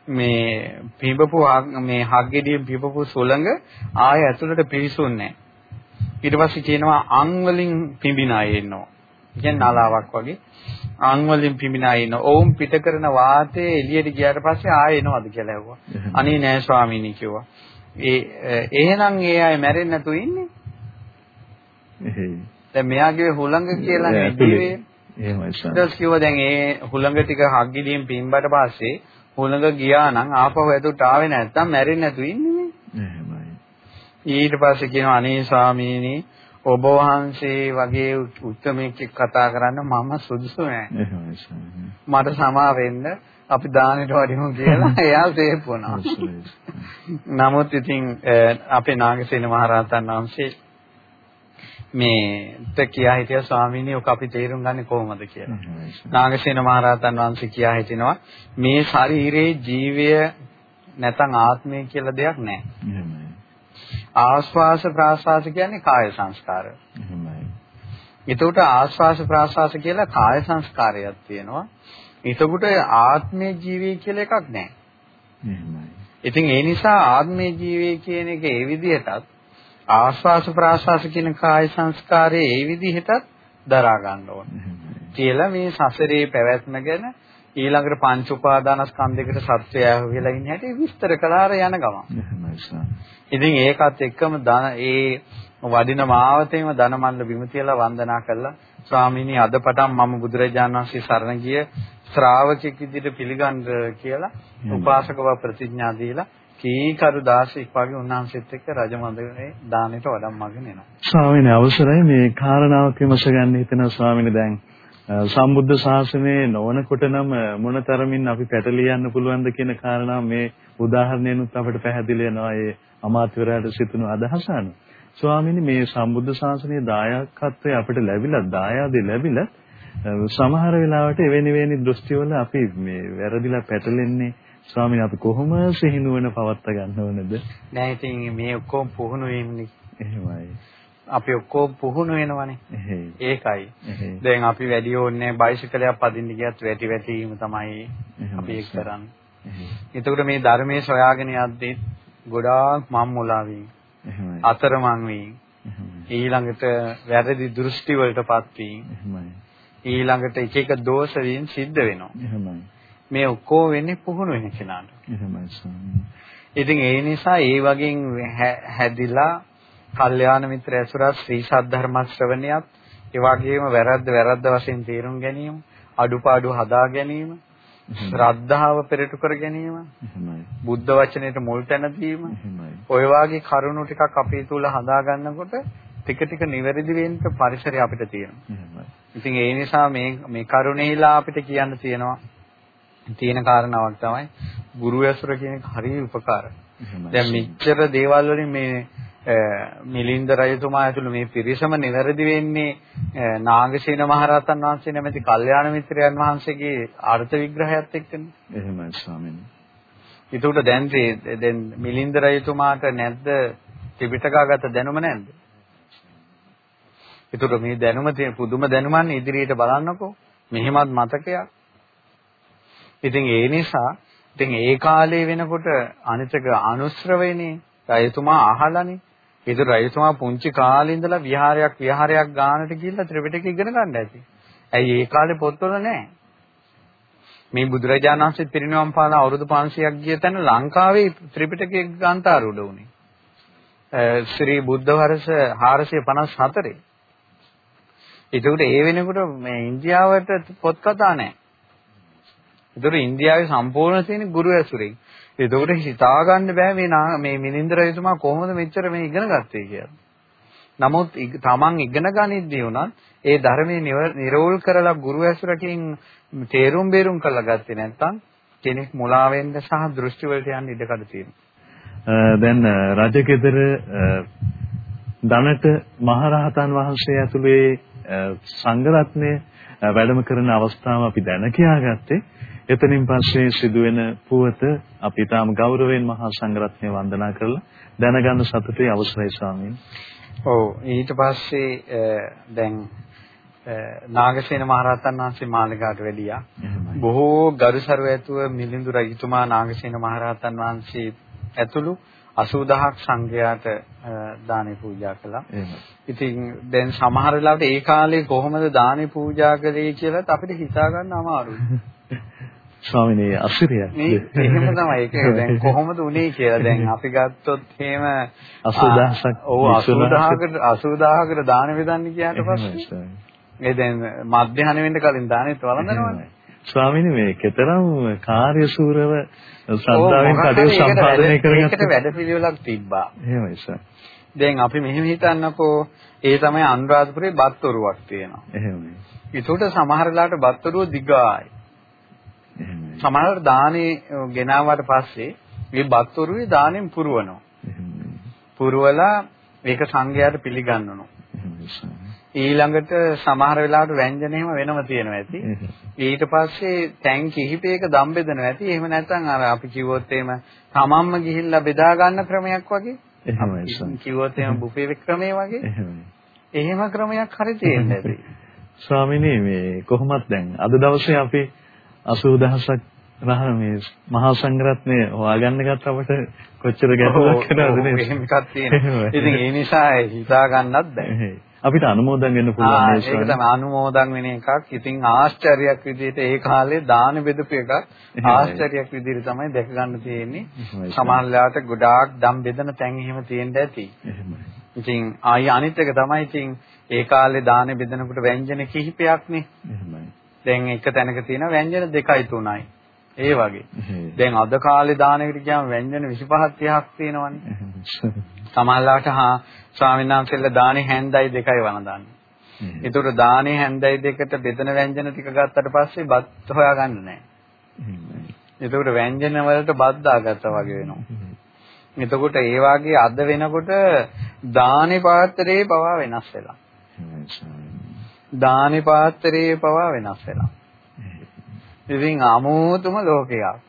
මේ පිඹපු මේ හග්ගෙඩිය පිඹපු සුළඟ ආය ඇතුළට පිවිසුන්නේ ඊට පස්සේ කියනවා අං වලින් පිඹින අය ඉන්නවා. කියන්නේ නලාවක් වගේ. අං වලින් අය ඉන්නවා. ඔවුන් පිට කරන වාතය එළියට ගියාට පස්සේ ආයෙ එනවද කියලා ඇහුවා. අනේ නෑ ස්වාමීනි කිව්වා. ඒ එහෙනම් ඒ අය මැරෙන්නේ නැතු ඉන්නේ. දැන් මෙයාගේ හුළඟ කියලා නෙදිවේ. එහෙමයි සර්. ඊට කිව්වා දැන් ඒ හුළඟ ටික හග්ගිදීන් පිම්බට පස්සේ හුළඟ ගියා නම් ආපහු ඇතුළට ආවේ නැත්තම් මැරෙන්නේ නැතු ඉන්නේ. ඊට පස්සේ කියනවා අනේ ස්වාමීනි ඔබ වහන්සේ වගේ උත්තරමෙක් කතා කරන්න මම සුදුසු නෑ. මට සමා වෙන්න අපි දානෙට වඩිමු කියලා එයා සේප් වුණා. නමුත් ඉතින් අපේ නාගසේන මහරහතන් වහන්සේ මේට කියා හිටිය ස්වාමීනි ඔක අපි තේරුම් ගන්නේ කොහොමද කියලා. නාගසේන මහරහතන් වහන්සේ කියා හිටිනවා මේ ශරීරයේ ජීවය නැත්නම් ආත්මය කියලා දෙයක් නැහැ. ආස්වාස ප්‍රාස්වාස කියන්නේ කාය සංස්කාර. එහෙමයි. එතකොට ආස්වාස ප්‍රාස්වාස කියලා කාය සංස්කාරයක් තියෙනවා. එතකොට ආත්මේ ජීවය කියලා එකක් නැහැ. එහෙමයි. ඉතින් ඒ නිසා ආත්මේ ජීවය කියන එක ඒ විදිහටත් ආස්වාස ප්‍රාස්වාස කියන කාය සංස්කාරයේ ඒ විදිහටත් දරා ගන්න ඕනේ. කියලා මේ සසරේ පැවැත්ම ගැන ඊළඟට පංච උපාදානස්කන්ධයකට සත්‍යය වෙලා ඉන්න හැටි විස්තර කළාර යන ගමන්. ඉතින් ඒකත් එක්කම ඒ වඩින මාවතේම ධනමල්ල බිම තියලා වන්දනා කළා ස්වාමීනි අද පටන් මම බුදුරජාණන් වහන්සේ සරණ ගිය ශ්‍රාවකෙක් විදිහට පිළිගන්න කියලා උපාසකව ප්‍රතිඥා දීලා කීකරු 16ක් වගේ උන්වහන්සේත් එක්ක රජමන්දිරේ දානෙට වඩම්මගෙන එනවා. ස්වාමීනි අවසරයි මේ කාරණාවක් විමස ගන්න හිතෙනවා ස්වාමීනි දැන් සම්බුද්ධ ශාසනයේ නොවනකොට නම් මොනතරමින් අපි පැටලිය යන්න පුළුවන්ද කියන කාරණාව මේ උදාහරණයනුත් අපිට පැහැදිලි වෙනවා ඒ අමාත්‍යවරයාට සිතුණු අදහස අනුව. ස්වාමීනි මේ සම්බුද්ධ ශාසනයේ දායකත්වය අපිට ලැබිලා දායාදේ ලැබිලා සමහර වෙලාවට එවැනි වෙනි දෘෂ්ටිවල අපි මේ වැරදිලා පැටලෙන්නේ ස්වාමීනි අපි කොහොම සිහිනුවන පවත්ත ගන්න ඕනද? නෑ ඉතින් මේ ඔක්කොම පුහුණු වීමනේ. එහෙමයි. අපි ඔක්කොම පුහුණු වෙනවනේ. ඒකයි. දැන් අපි වැඩි ඕනේ බයිසිකලයක් පදින්න ගියත් වැටි වැටීම තමයි අපි ඒක කරන්නේ. එතකොට මේ ධර්මයේ සොයාගෙන යද්දී ගොඩාක් මම් මුලා වී අතරමං වී ඊළඟට වැරදි දෘෂ්ටි වලටපත් වී ඊළඟට එක එක දෝෂ වීම සිද්ධ වෙනවා. මේ ඔක්කොම වෙන්නේ පුහුණු වෙන කෙනාට. ඉතින් ඒ නිසා ඒ වගේ හැදිලා කල්යාණ මිත්‍ර ඇසුරත් ශ්‍රී සද්ධර්ම ශ්‍රවණියත් ඒ වගේම වැරද්ද වැරද්ද වශයෙන් තේරුම් ගැනීම අඩුපාඩු හදා ගැනීම ශ්‍රද්ධාව පෙරටු කර ගැනීම බුද්ධ වචනයට මුල් තැන දීම ඔය වාගේ කරුණු ටිකක් අපේ තුල හදා ගන්නකොට ටික ටික නිවැරදි වෙන්න පරිසරය අපිට තියෙනවා. ඉතින් ඒ නිසා මේ මේ කරුණේලා අපිට කියන්න තියෙනවා. තියෙන කාරණාවක් තමයි ගුරු ඇසුර කියන එක හරිය උපකාරයි. දැන් මෙච්චර දේවල් වලින් මේ මිලින්ද රජතුමා ඇතුළු මේ පිරිසම නිවැරදි වෙන්නේ නාගසේන මහරහතන් වහන්සේ නැමැති කල්යාණ මිත්‍රයන් වහන්සේගේ අර්ථ විග්‍රහයත් එක්කනේ. එහෙමයි ස්වාමීනි. ඒකට දැන් දැන් මිලින්ද රජතුමාට නැද්ද ත්‍රිපිටකාගත දැනුම නැද්ද? ඒකට මේ දැනුම තියෙන පුදුම දැනුමන් ඉදිරියට බලන්නකෝ. මෙහෙමත් මතකයක්. ඉතින් ඒ නිසා ඉතින් ඒ කාලේ වෙනකොට අනිතක අනුශ්‍රවේනේ රජතුමා අහලානේ ඒතර රජතුමා පුංචි කාලේ ඉඳලා විහාරයක් විහාරයක් ගානට ගිහිල්ලා ත්‍රිපිටකය ඉගෙන ගන්න ඇති. ඇයි ඒ කාලේ පොත්වල නැහැ. මේ බුදුරජාණන් වහන්සේ පිරිනිවන් පාන අවුරුදු 500ක් ගිය තැන ලංකාවේ ත්‍රිපිටකයේ ග්‍රන්ථාරූඪ වුණේ. ශ්‍රී බුද්ධ වර්ෂ 454. ඒකට ඒ වෙනකොට මේ ඉන්දියාවට පොත් කතා නැහැ. ඒතර ඉන්දියාවේ සම්පූර්ණ තියෙන ගුරු ඇසුරෙන්. එතකොට හිතා ගන්න බෑ මේ මේ මිලින්ද රජතුමා කොහොමද මෙච්චර මේ ඉගෙන ගත්තේ කියලා. නමුත් තමන් ඉගෙන ගනිද්දී උනත් ඒ ධර්මයේ නිරෝල් කරලා ගුරු ඇසුරකින් තේරුම් බේරුම් කරලා ගත්තේ නැත්නම් කෙනෙක් මුලා වෙන්න සහ දෘෂ්ටි වලට යන්න ඉඩකඩ තියෙනවා. දැන් රජගෙදර දනට මහරහතන් වහන්සේ ඇතුළේ සංඝරත්නය වැඩම කරන අවස්ථාව අපි දැන කියාගත්තේ එතනින් පස්සේ සිදුවෙන පුවත අපි තාම ගෞරවයෙන් මහා සංඝරත්නය වන්දනා කරලා දැනගන්න සතුටේ අවසරයි ස්වාමීන්. ඔව් ඊට පස්සේ දැන් නාගසේන මහරහතන් වහන්සේ මාළිගාවට වැඩියා. බොහෝ ගරුසරු ඇතුව මිලිඳු රජතුමා නාගසේන මහරහතන් වහන්සේ ඇතුළු 80000ක් සංඝයාට දානේ පූජා කළා. ඉතින් දැන් සමහර වෙලාවට ඒ කාලේ කොහොමද දානේ පූජා කළේ කියලාත් අපිට හිතා ගන්න අමාරුයි. ස්වාමිනේ අසිරිය. එහෙම තමයි. ඒක දැන් කොහොමද උනේ කියලා දැන් අපි ගත්තොත් එහෙම 80000ක් ඔව් 80000කට 80000කට දාන වේදන්නේ කියනට පස්සේ ඒ දැන් මධ්‍යහන වෙන්න කලින් දානෙත් වළඳනවනේ. ස්වාමීනි මේ කතරම් කාර්යසූරව ශ්‍රද්ධාවෙන් කටයුතු සම්පාදනය කරගත්ත ඒකට වැඩපිළිවෙලක් තිබ්බා. එහෙමයි සර්. දැන් අපි මෙහෙම හිතන්නකෝ ඒ තමයි අනුරාධපුරේ බත්වරුවක් තියෙනවා. එහෙමයි. ඒකට සමහර වෙලාවට බත්වරුව දිගායි. සමහරවිට දානේ ගෙනාවට පස්සේ මේ බත්වරුවේ දානෙන් පුරවනවා. පුරවලා ඒක සංඝයාට පිළිගන්නනවා. ඊළඟට සමහර වෙලාවට ව්‍යංජන එහෙම වෙනම තියෙනවා ඇති. ඊට පස්සේ තැන් කිහිපයක දම් බෙදනවා ඇති. එහෙම නැත්නම් අර අපි කිව්වොත් එහෙම තමන්ම ගිහිල්ලා බෙදා ගන්න ක්‍රමයක් වගේ. එහෙමයි. කිව්වොත් එහෙම බුෆේ ක්‍රමය වගේ. එහෙම ක්‍රමයක් හරි තියෙනවා ඇති. ස්වාමිනේ මේ කොහොමත් දැන් අද දවසේ අපි 80000ක් රහ මේ මහා සංඝරත්නය හොයාගන්න ගත්ත අපට කොච්චර ගැටලුවක් වෙනවද නේද? එහෙම එකක් තියෙනවා. ඉතින් ඒ නිසා හිතා ගන්නත් බැහැ. අපිට අනුමෝදන් වෙන්න පුළුවන් නේද? ඒක තමයි අනුමෝදන් වෙන එකක්. ඉතින් ආශ්චර්යයක් විදිහට ඒ කාලේ දාන බෙදපු එකක් ආශ්චර්යයක් විදිහට තමයි දැක ගන්න තියෙන්නේ. සමහරලාට ගොඩාක් දම් බෙදන තැන් එහෙම තියෙන්න ඇති. ඉතින් ආයි අනිත් එක තමයි ඉතින් ඒ කාලේ දානේ බෙදනකොට ව්‍යංජන කිහිපයක්නේ. දැන් එක තැනක තියෙන ව්‍යංජන දෙකයි තුනයි. ඒ වගේ. දැන් අද කාලේ දානෙකට ගියාම ව්‍යංජන 25ක් 30ක් තියෙනවනේ. සමහරවිට හා ස්වාමීන් වහන්සේලා දානේ හැන්දයි දෙකයි වළඳන්නේ. ඒතකොට දානේ හැන්දයි දෙකට බෙදෙන ව්‍යංජන ටික ගත්තට පස්සේ බත් හොයාගන්න නැහැ. එතකොට ව්‍යංජන වලට බත් දාගත්තා වගේ වෙනවා. එතකොට ඒ වාගේ අද වෙනකොට දානේ පාත්‍රයේ පවා වෙනස් වෙලා. දානේ පාත්‍රයේ පවා වෙනස් වෙලා. ඉතින් අමෝතුම ලෝකයක්.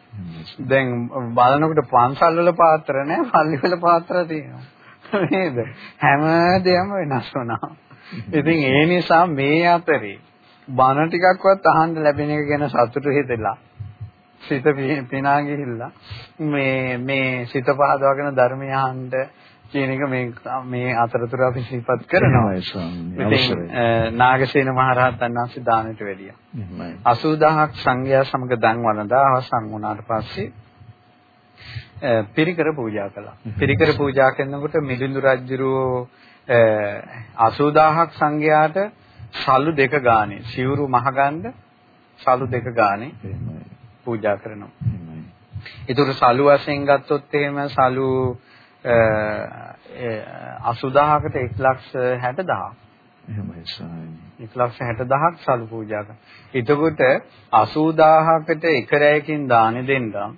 දැන් බලනකොට පන්සල් වල පාත්‍ර නැහැ, පල්ලි වල පාත්‍ර තියෙනවා. නේද? හැම දෙයක්ම වෙනස් වුණා. ඉතින් ඒ නිසා මේ අතරේ බණ ටිකක්වත් අහන්න ලැබෙන එක ගැන සතුටු හිතෙලා සිත පිනා ගිහිල්ලා මේ මේ සිත පහදවගෙන ධර්මය අහන්න කියන එක මේ මේ අතරතුර අපි සිහිපත් කරනවා ස්වාමීනි. නාගසේන මහරහතන් වහන්සේ දානට වැඩියා. 80000ක් සංඝයා සමග දන් වළඳා අවසන් වුණාට පස්සේ පිරිකර පූජා කළා. පිරිකර පූජා කරනකොට මිලිඳු රජුරෝ 80000ක් සංඝයාට සලු දෙක ගානේ සිවුරු මහගන්න සලු දෙක ගානේ පූජා කරනවා. ඒතර සලු වශයෙන් ගත්තොත් එහෙම සලු 80000කට 160000 එහෙමයි ස්වාමීනි. 160000ක් සලු පූජා කරනවා. එතකොට 80000කට එක රැයකින් දානෙ දෙන්නම්.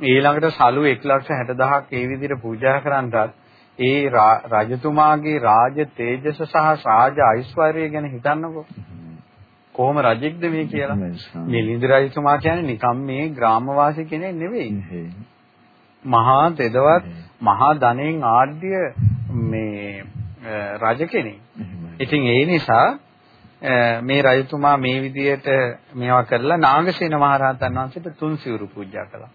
ඊළඟට සලු 160000ක් ඒ විදිහට පූජා කරන්නටත් ඒ රජතුමාගේ රාජ තේජස සහ රාජ ඓශ්වර්යය ගැන හිතන්නකෝ. කොහොම රජෙක්ද මේ කියලා. මිලිඳු රජතුමා කියන්නේ නිකම් මේ ග්‍රාමවාසී කෙනෙක් නෙවෙයි. මහා තෙදවත් මහා ධනෙන් ආඩ්‍ය මේ රජ කෙනෙක්. ඉතින් ඒ නිසා මේ රජතුමා මේ විදියට මේවා කරලා නාගසේන මහරහතන් වහන්සේට තුන් සිවුරු පූජා කළා.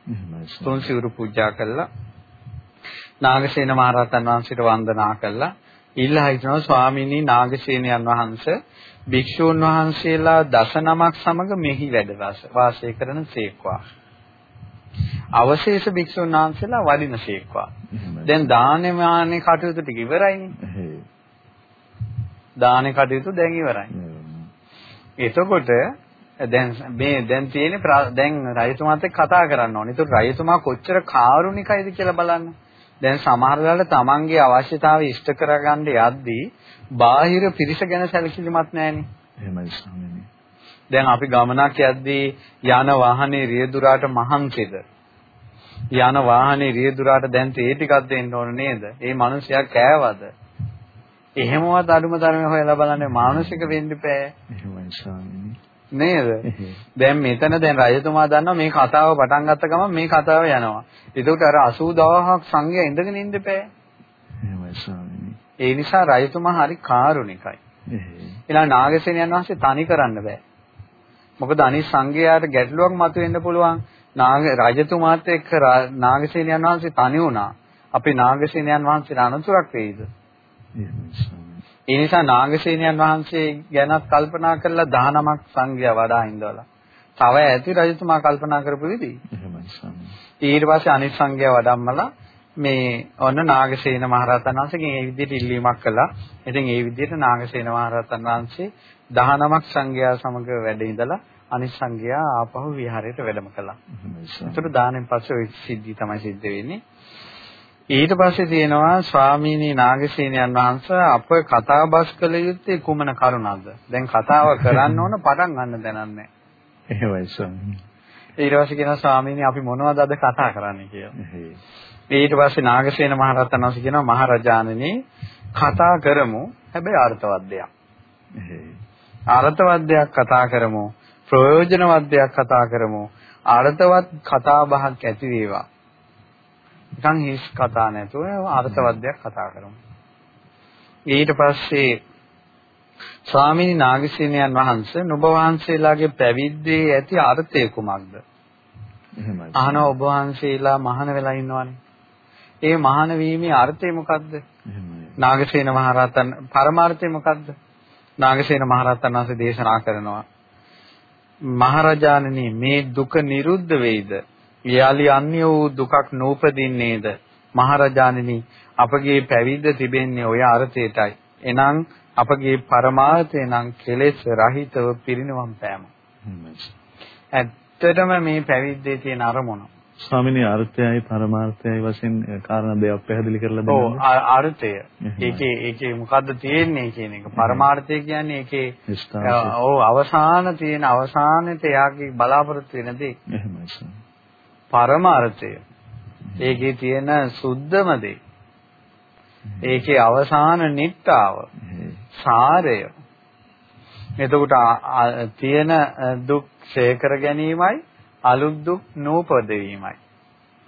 තුන් සිවුරු පූජා කළා. නාගසේන මහරහතන් වහන්සේට වන්දනා කළා. ඉල්ලා හිටනවා ස්වාමීනි නාගසේනයන් වහන්සේ භික්ෂූන් වහන්සේලා දස නමක් සමග මෙහි වැඩ වාසය කරන සේක්වා. අවශේෂ භික්ෂුන් වහන්සේලා වඩින සේක්වා. දැන් දානේ මානේ කටයුතු ටික ඉවරයිනේ. දානේ කටයුතු දැන් ඉවරයි. එතකොට දැන් මේ දැන් තියෙන්නේ දැන් රජතුමාත් එක්ක කතා කරන්න ඕනේ. ඒතකොට රජතුමා කොච්චර කාරුණිකයිද කියලා බලන්න. දැන් සමහර වෙලාවට තමන්ගේ අවශ්‍යතාවය ඉෂ්ට කරගන්න යද්දී බාහිර පිරිස ගැන සැලකිලිමත් නැහෙනේ. එහෙමයි ස්වාමීනි. දැන් අපි ගමනක් යද්දී යන වාහනේ රියදුරාට මහන්සිද? යන වාහනේ රියදුරාට දැන් තේ ටිකක් දෙන්න ඕන නේද? ඒ මිනිසයා කෑවද? එහෙමවත් අඩුම තරමේ හොයලා බලන්නේ මානසික වෙන්න බෑ. නේද? දැන් මෙතන දැන් රජතුමා දන්නවා මේ කතාව පටන් ගත්ත ගමන් මේ කතාව යනවා. ඒකට අර 80000ක් සංඝයා ඉඳගෙන ඉන්න බෑ. එහෙමයි ස්වාමීනි. ඒ නිසා රජතුමා හරි කාරුණිකයි. ඊළඟ නාගසේනයන් වහන්සේ තනි කරන්න බෑ. මොකද අනිත් සංඝයාට ගැටලුවක් මතුවෙන්න පුළුවන්. නාග රජතුමාත් එක්ක නාගසේනයන් වහන්සේ තනි වුණා. අපි නාගසේනයන් වහන්සේට අනුතරක් වෙයිද? ඒ නිසා නාගසේනයන් වහන්සේ ගැනත් කල්පනා කරලා 19ක් සංඝයා වඩා ඉඳවලා. තව ඇති රජතුමා කල්පනා කරපු විදිහ. ඊට පස්සේ අනිත් සංඝයා වඩම්මලා මේ ඔන්න නාගසේන මහරහතන් වහන්සේගෙන් ඒ විදිහට ඉල්ලීමක් කළා. ඉතින් ඒ විදිහට නාගසේන මහරහතන් වහන්සේ 19ක් සංඝයා සමග වැඩ ඉඳලා අනිත් සංඝයා ආපහු විහාරයට වැඩම කළා. ඒතර දානෙන් පස්සේ ওই සිද්ධිය තමයි සිද්ධ වෙන්නේ. ඊට පස්සේ තියෙනවා ස්වාමීනි නාගසේනයන් වහන්සේ අප කතා බස් කළ යුත්තේ කුමන කරුණක්ද? දැන් කතාව කරන්න ඕන පටන් ගන්න දැනන්නේ. එහෙමයි ස්වාමීනි. ඊට පස්සේ කියනවා ස්වාමීනි අපි මොනවද අද කතා කරන්නේ කියලා. ඊට පස්සේ නාගසේන මහරහතන් වහන්සේ කියනවා මහරජාණනි කතා කරමු හැබැයි අර්ථවත් දෙයක්. අර්ථවත් දෙයක් කතා කරමු ප්‍රයෝජනවත් දෙයක් කතා කරමු අර්ථවත් කතා බහක් ඇති වේවා. නිකන් හිස් කතා නැතුව අර්ථවත් දෙයක් කතා කරමු. ඊට පස්සේ ස්වාමීනි නාගසේනයන් වහන්සේ නුඹ වහන්සේලාගේ පැවිද්දේ ඇති අර්ථය කුමක්ද? එහෙමයි. අහන ඔබ වහන්සේලා මහාන වෙලා ඉන්නවනේ. ඒ මහාන වීමේ අර්ථය මොකද්ද? නාගසේන මහරහතන් පරමාර්ථය මොකද්ද? නාගසේන මහරහතන් වහන්සේ දේශනා කරනවා. මහරජාණනි මේ දුක නිරුද්ධ වෙයිද? යලි අන්‍ය වූ දුකක් නූපදින්නේද? මහරජාණෙනි අපගේ පැවිද්ද තිබෙන්නේ ඔය අර්ථයටයි. එනම් අපගේ පරමාර්ථය නම් කෙලෙස් රහිතව පිරිනවම් පෑම. ඇත්තටම මේ පැවිද්දේ තියෙන අරමුණ. ස්වාමිනේ අර්ථයයි පරමාර්ථයයි වශයෙන් කාරණා දෙකක් පැහැදිලි කරලා දෙන්න. ඔව් අර්ථය. ඒකේ ඒකේ මොකද්ද තියෙන්නේ කියන එක. පරමාර්ථය කියන්නේ ඒකේ ඔව් අවසාන තියෙන අවසානෙට එයාගේ බලාපොරොත්තු වෙන දේ. එහෙමයි. පරමාර්ථය. ඒකේ තියෙන සුද්ධම දේ. ඒකේ අවසාන නිට්ටාව. සාරය. එතකොට තියෙන දුක් ක්ෂය කර ගැනීමයි අලුත් දුක් නූපදවීමයි.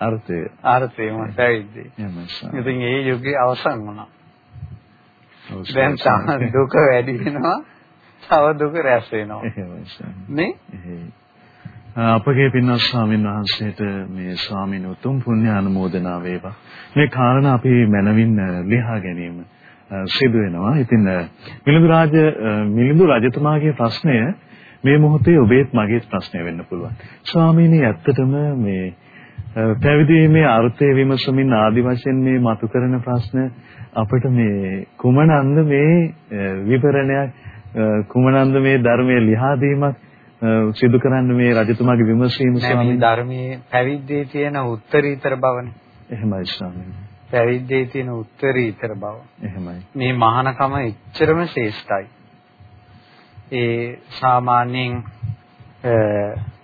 අර්ථය. අර්ථයම පැවිද්දේ. ඉතින් ඒ යුගයේ අවසන් වුණා. දැන් තව දුක වැඩි වෙනවා. තව දුක රැස් වෙනවා. නේ? අපගේ පින්වත් ස්වාමීන් වහන්සේට මේ ස්වාමීන් උතුම් පුණ්‍ය අනුමෝදනා වේවා. මේ කාරණා අපි මනවින් ලියා ගැනීම සිදු වෙනවා. ඉතින් මිලිඳු රාජ මිලිඳු රජතුමාගේ ප්‍රශ්නය මේ මොහොතේ ඔබේත් මගේත් ප්‍රශ්නය වෙන්න පුළුවන්. ස්වාමීනි ඇත්තටම මේ පැවිදීමේ අර්ථය විමසමින් ආදි වශයෙන් මේ මතු කරන ප්‍රශ්න අපිට මේ කුමනන්ද මේ විවරණයක් කුමනන්ද මේ ධර්මයේ ලියා දීමක් සිදු කරන්න මේ රජතුමාගේ විමසීම ස්වාමීන් ධර්මයේ පැවිද්දේ තියෙන උත්තරීතර බවනේ. එහෙමයි ස්වාමීන්. පැවිද්දේ තියෙන උත්තරීතර බව. එහෙමයි. මේ මහානකම එච්චරම ශ්‍රේෂ්ඨයි. ඒ සාමාන්‍යයෙන්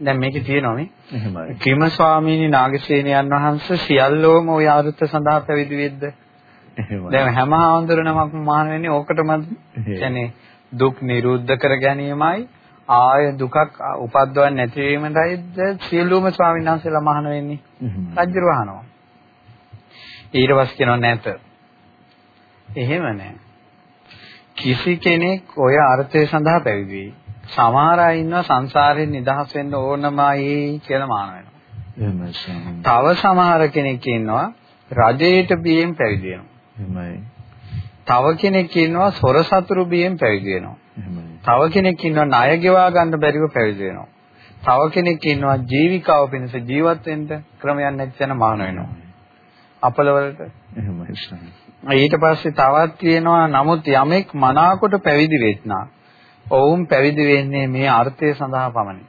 දැන් මේකේ තියෙනවානේ. එහෙමයි. කිම ස්වාමීනි නාගසේනයන් වහන්සේ සියල්ලෝම ওই ආරුත් සඳහා පැවිදි වෙද්ද? එහෙමයි. දැන් හැම ආන්දරණමක් මහාන වෙන්නේ ඕකටමද? කියන්නේ දුක් නිරුද්ධ කර ගැනීමයි ආය දුකක් උපද්දවන්නේ නැති වීමටයිද සියලුම ස්වාමීන් වහන්සේලා මහාන වෙන්නේ. රජ්ජර වහනවා. ඊට පස්සේ කියනවා නැත. එහෙම නැහැ. කිසි කෙනෙක් ඔය අර්ථය සඳහා පැවිදි. සමහර අය ඉන්නවා සංසාරයෙන් නිදහස් වෙන්න ඕනමයි කියලා මාන වෙනවා. තව සමහර කෙනෙක් ඉන්නවා රජයට බියෙන් පැවිදි. තව කෙනෙක් ඉන්නවා සොර සතුරු බියෙන් පැවිදි. තව කෙනෙක් ඉන්නවා ණය ගෙවා ගන්න බැරිව පැවිදි. තව කෙනෙක් ඉන්නවා ජීවිකාව පිණිස ජීවත් වෙන්න ක්‍රමයක් නැති තැන මාන වෙනවා. අපලවලට එහෙමයි. ඊට පස්සේ තවත් තියෙනවා නමුත් යමෙක් මනාකොට පැවිදි වෙත්නා. ඔවුන් පැවිදි වෙන්නේ මේ අර්ථය සඳහා පමණයි.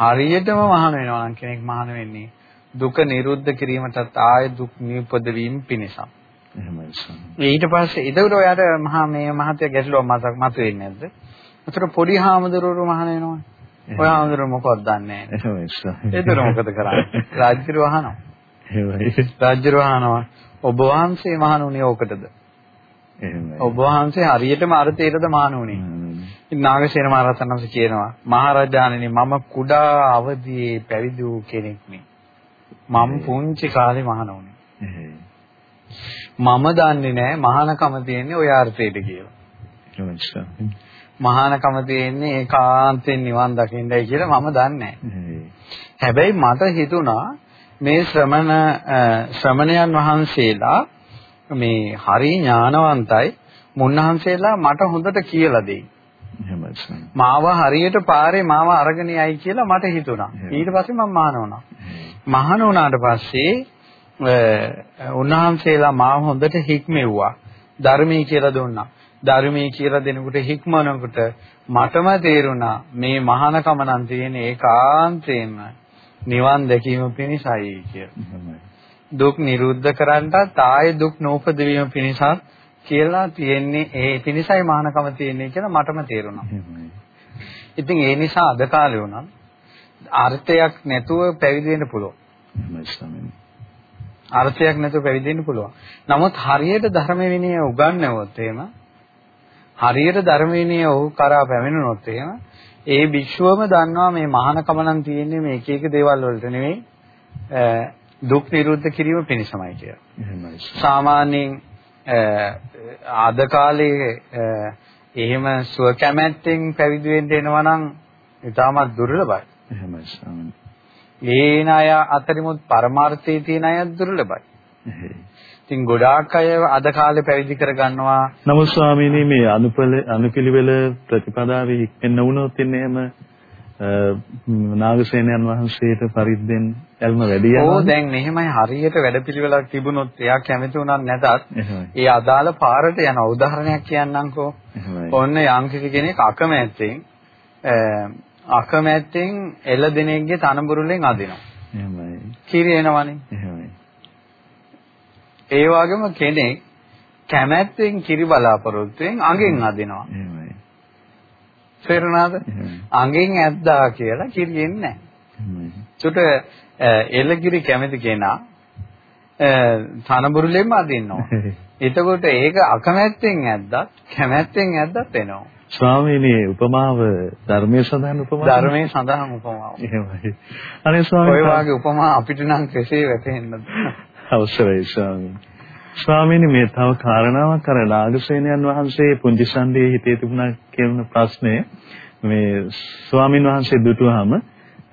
හරියටම මහාන වෙනවා නම් කෙනෙක් මහාන වෙන්නේ දුක නිරුද්ධ කිරීමටත් ආය දුක් නිපද වීම පිණිස. ඊට පස්සේ ඒකට ඔයාට මහා මේ මහත්ය ගැටලුවක් මතක් මතුවෙන්නේ නැද්ද? ඒතර පොඩි හාමුදුරුවෝ මහාන වෙනවා. ඔය හාමුදුරුවෝ මොකක්ද දන්නේ නැහැ. ඒතර මොකද කරන්නේ? රාජ්‍යර. එහෙමයි. රාජ්‍යර වහනවා. ඔබ වහන්සේ මහණුනේ ඕකටද? එහෙමයි. ඔබ වහන්සේ හරියටම අර්ථයටද මහණුනේ? නාගසේන මහරහතන් වහන්සේ කියනවා මහරජාණනි මම කුඩා අවදියේ පැවිදි වූ කෙනෙක් නේ. මම පුංචි කාලේ මහණ වුණේ. මම දන්නේ නැහැ මහානකම තියෙන්නේ ඔය අර්ථයට කියලා. මහානකම තියෙන්නේ ඒකාන්තයෙන් නිවන් දකින්නයි කියලා මම දන්නේ හැබැයි මට හිතුණා මේ ශ්‍රමණ ශ්‍රමණයන් වහන්සේලා මේ හරි ඥානවන්තයි මුන්නහන්සේලා මට හොඳට කියලා දෙයි. මාව හරියට පාරේ මාව අරගෙන යයි කියලා මට හිතුණා. ඊට පස්සේ මම මහාන වුණා. මහාන වුණාට පස්සේ උන්වහන්සේලා මාව හොඳට හික්මෙව්වා. ධර්මී කියලා දුන්නා. ධර්මී කියලා දෙනකොට හික්මනකොට මටම තේරුණා මේ මහානකම නම් තියෙන ඒකාන්තයෙන්ම නිවන් දැකීම පිණිසයි කියලා. දුක් නිරුද්ධ කරන්නත් ආයේ දුක් නූපද වීම පිණිසත් කියලා තියෙන්නේ ඒ පිණිසයි මහානකම තියෙන්නේ කියලා මටම තේරුණා. ඉතින් ඒ නිසා අද කාලේ වුණා අර්ථයක් නැතුව පැවිදි වෙන්න පුළුවන්. අර්ථයක් නැතුව පැවිදි වෙන්න පුළුවන්. නමුත් හරියට ධර්ම විනය උගන්වනවොත් එහෙම හරියට ධර්ම විනය ඔහු කරා පැමිණුණොත් එහෙම ඒ භික්ෂුවම දන්නවා මේ මහානකම නම් තියෙන්නේ මේ එක එක දේවල් වලට නෙවෙයි දුක් නිරුද්ධ කිරීම පිණිසමයි කියලා. සාමාන්‍යයෙන් අද කාලේ එහෙම සුව කැමැත්තෙන් පැවිදි වෙන්න එනවා නම් ඉතාමත් දුර්ලභයි. එහෙමයි ස්වාමීනි. ඒන අය අතරිමුත් පරමාර්ථයේ තියෙන අය දුර්ලභයි. ඉතින් ගොඩාක් අය අද කාලේ පැවිදි කරගන්නවා. නමුත් ස්වාමීනි මේ අනුපල අනුපිළිවෙල ප්‍රතිපදාවේ හික්මෙන්න වුණොත් ඉන්නේ එහෙම නාගසේනයන් වහන්සේට පරිද්දෙන් ඇල්ම වැඩි යනවා. ඕ දැන් මෙහෙමයි හරියට වැඩපිළිවෙලක් තිබුණොත් එයා කැමති උනත් නැතත් ඒ අදාළ පාරට යන උදාහරණයක් කියන්නම්කෝ. ඔන්න යම්කිසි කෙනෙක් අකමැත්තෙන් අකමැත්තෙන් එළ දිනෙකගේ තනබුරුලෙන් අදිනවා. එහෙමයි. කිරි එනවනේ. එහෙමයි. ඒ වගේම කෙනෙක් කැමැත්තෙන් කිරි බලාපොරොත්තුෙන් අඟෙන් අදිනවා. එහෙමයි. තේරුණාද? අඟෙන් ඇද්දා කියලා කිරියෙන්නේ නැහැ. චුට එළකිරි කැමති කෙනා තනබුරුලෙම අදින්නවා. එතකොට ඒක අකමැත්තෙන් ඇද්දත් කැමැත්තෙන් ඇද්දත් එනවා. ස්වාමීනි උපමාව ධර්මයේ සඳහන් උපමාව ධර්මයේ සඳහන් උපමාව. එහෙමයි. අනේ ස්වාමීනි ඔය වගේ උපමා අපිට නම් කෙසේ වැටහෙන්නද? අවශ්‍යයි ස්වාමීනි. ස්වාමීනි මේ තව කාරණාවක් අර නාගසේනයන් වහන්සේ පුංචිසන්දේ හිතේ තිබුණා කියන ප්‍රශ්නේ මේ ස්වාමින් වහන්සේ දුටුවාම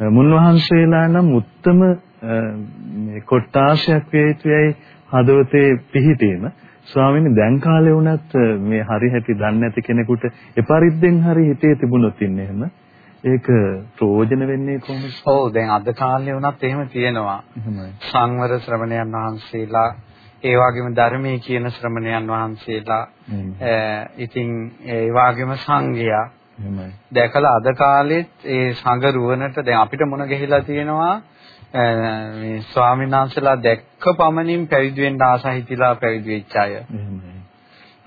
මුන්වහන්සේලා නම් උත්තම මේ කොට්ටාශයක් වේ යුතුයයි හදවතේ පිහිටීම ස්වාමීනි දැන් කාලේ වුණත් මේ හරි හැටි දන්නේ නැති කෙනෙකුට එපරිද්දෙන් හරි හිතේ තිබුණොත් ඉන්නේ එහෙම ඒක ප්‍රයෝජන වෙන්නේ කොහොමද? ඔව් දැන් අද කාලේ වුණත් එහෙම තියෙනවා. එහෙමයි. සංවර ශ්‍රමණයන් වහන්සේලා ඒ වගේම ධර්මයේ කියන ශ්‍රමණයන් වහන්සේලා ඉතින් ඒ වගේම සංඝයා දැකලා අද කාලෙත් ඒ සංඝ රුවනට දැන් අපිට මොන ගහිලා තියෙනවා මේ ස්වාමීන් වහන්සේලා දැක්ක පමණින් පැවිදි වෙන්න ආසයි හිතිලා පැවිදි වෙච්ච අය.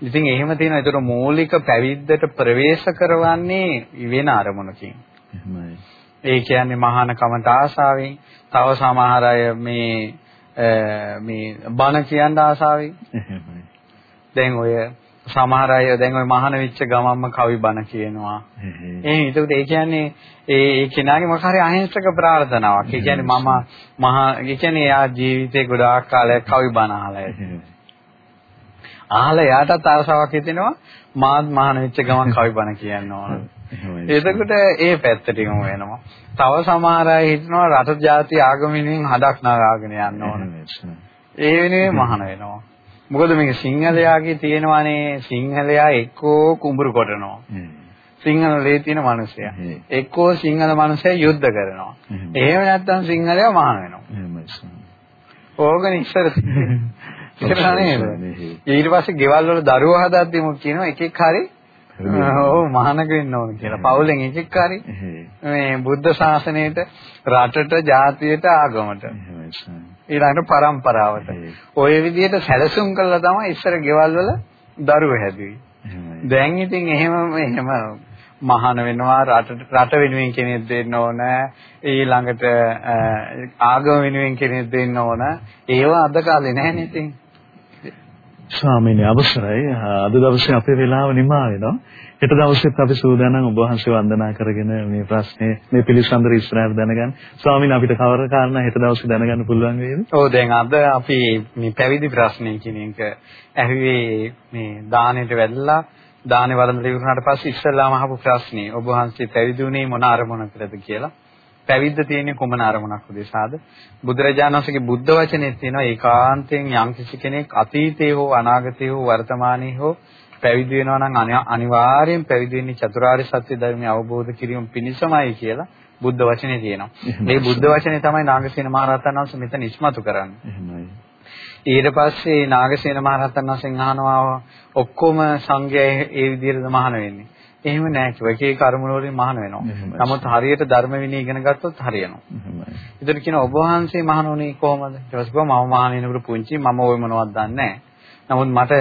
ඉතින් එහෙම තියෙනවා. ඒතර මූලික පැවිද්දට ප්‍රවේශ කරවන්නේ වෙන අරමුණකින්. එහෙමයි. ඒ කියන්නේ මහානකමට ආසාවෙන්, තව සමහර අය මේ මේ බණ කියන්න ආසාවෙන්. එහෙමයි. දැන් ඔය සමහර අය දැන් ওই මහාන වෙච්ච ගමම්ම කවි බණ කියනවා. එහෙනම් ඒකට ඒ කියන්නේ ඒ ඒ කෙනාගේ මොකක් හරි අහිංසක ප්‍රාර්ථනාවක්. ඒ කියන්නේ මම මහා ඒ කියන්නේ එයා ජීවිතේ ගොඩාක් කාලයක් කවි බණ අහලා අහලා එයාටත් ආසාවක් හිතෙනවා මාත් මහාන වෙච්ච ගමන් කවි බණ කියන්න ඕන. එතකොට ඒ පැත්තට යමු වෙනවා. තව සමහර අය හිතනවා රට ජාති ආගමිනින් හඩක් නගාගෙන යන්න ඕන. ඒ වෙනුවෙන් මහාන වෙනවා. මොකද මේක සිංහලයාගේ තියෙනවානේ සිංහලයා එක්කෝ කුඹුරු කොටනවා. සිංහල ලේ තියෙන මිනිසයා. එක්කෝ සිංහල මිනිසයා යුද්ධ කරනවා. එහෙම නැත්නම් සිංහලයා මහාන වෙනවා. ඕගනේ ඉස්සර එහෙම. නේද? ඊට පස්සේ ගෙවල් වල දරුවෝ හදද්දී මොකද කියනවා එක එක හරි ඔව් මහානක වෙන්න ඕන කියලා. පවුලෙන් එක එක හරි. මේ බුද්ධ ශාසනයට, රටට, ජාතියට, ආගමට. ඊළඟට પરම්පරාවට. ඔය විදිහට සැලසුම් කළා තමයි ඉස්සර ගෙවල් වල දරුවෝ හැදුවේ. දැන් ඉතින් එහෙම එහෙම මහාන වෙනවා රට රට වෙනුවෙන් කෙනෙක් දෙන්න ඕන. ඊළඟට ආගම වෙනුවෙන් කෙනෙක් දෙන්න ඕන. ඒවා අද කාලේ නැහැ නේද ඉතින්. ස්වාමීනි අවසරයි අද දවසේ අපේ වෙලාව නිමා වෙනවා. හෙට දවසෙත් අපි සූදානම් ඔබ වහන්සේ වන්දනා කරගෙන මේ ප්‍රශ්නේ මේ පිළිසඳර ඉස්සරහට දැනගන්න. ස්වාමීනි අපිට කවර කාරණා හෙට දවසේ දැනගන්න පුළුවන් වේද? ඔව් දැන් අද අපි මේ පැවිදි ප්‍රශ්නේ කියන එක ඇහුවේ මේ දානෙට වැදලා දානේ වළඳලා ඉවරනාට පස්සේ ඉස්සෙල්ලාම අහපු ප්‍රශ්නේ ඔබ වහන්සේ පැවිදි වුණේ මොන අරමුණකටද කියලා. පැවිද්ද තියෙන්නේ කුමන අරමුණක් උදෙසාද? බුදුරජාණන් වහන්සේගේ බුද්ධ වචනේ තියෙනවා ඒකාන්තයෙන් යම්කිසි කෙනෙක් අතීතයේ හෝ අනාගතයේ හෝ වර්තමානයේ හෝ පැවිදි වෙනවා නම් අනිවාර්යෙන් පැවිදි වෙන්නේ චතුරාර්ය සත්‍ය ධර්මය අවබෝධ කිරීම පිණිසමයි කියලා බුද්ධ වචනේ තියෙනවා. මේ බුද්ධ වචනේ තමයි නාගසේන මහරහතන් වහන්සේ මෙතන ඉස්මතු කරන්නේ. ඊට පස්සේ නාගසේන මහරහතන් වහන්සේගෙන් අහනවා ඔක්කොම සංඝයා ඒ විදිහටද මහාන වෙන්නේ. එහෙම නෑ කිව්වා. එක කර්මවල වලින් මහාන වෙනවා. නමුත් හරියට ධර්ම විනය ඉගෙන ගත්තොත් හරියනවා. ඒතර කියන ඔබ වහන්සේ මහානුනේ කොහමද? ඊට පස්සේ කිව්වා මම මහාන වෙනකොට පුංචි මම ওই මොනවද දන්නේ නමුත් මට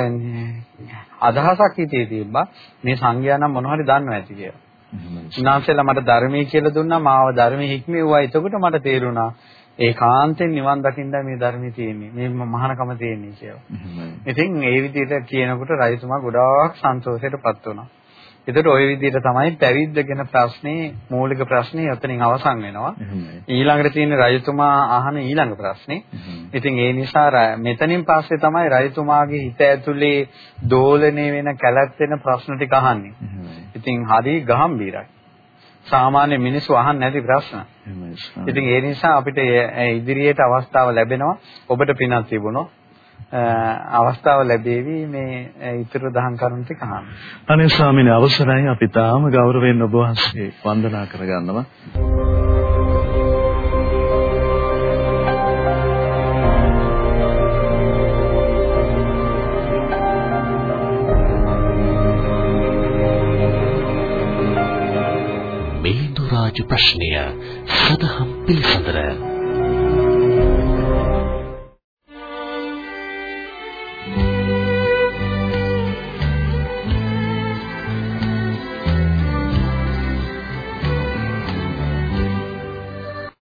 අදහසක් හිතේ තිබ්බා මේ සංඝයා නම් මොනවා හරි දන්නවා ඇති කියලා. උන්වහන්සේලා මට ධර්මයේ කියලා දුන්නා මාව ධර්මයේ හික්මෙව්වා. එතකොට මට තේරුණා ඒකාන්තයෙන් නිවන් දකින්න මේ ධර්මයේ තියෙන්නේ. මේ මහානකම තියෙන්නේ කියලා. ඉතින් ඒ විදිහට කියනකොට රජතුමා ගොඩාක් සන්තෝෂයටපත් වුණා. එතකොට ওই විදිහට තමයි පැවිද්ද ගැන ප්‍රශ්නේ මූලික ප්‍රශ්නේ ඔතනින් අවසන් වෙනවා. ඊළඟට තියෙන රජතුමා අහන ඊළඟ ප්‍රශ්නේ. ඉතින් ඒ නිසා මෙතනින් පස්සේ තමයි රජතුමාගේ හිත ඇතුලේ දෝලණය වෙන කැලැත් වෙන ප්‍රශ්න ටික අහන්නේ. ඉතින් හරි ගහම්බීරයි. සාමාන්‍ය මිනිස්සු අහන්නේ නැති ප්‍රශ්න. ඉතින් ඒ නිසා අපිට ඉදිරියට අවස්ථාව ලැබෙනවා. ඔබට පිනක් තිබුණොත් අවස්ථාව ලැබෙවි මේ ඊතර දහම් කරුණු ටික අහන්න. අනේ ස්වාමීනි අවසරයි අපි තාම ගෞරවයෙන් ඔබ වහන්සේ වන්දනා කරගන්නවා. මිලිඳු රාජ ප්‍රශ්නය සදහම් පිළිසඳර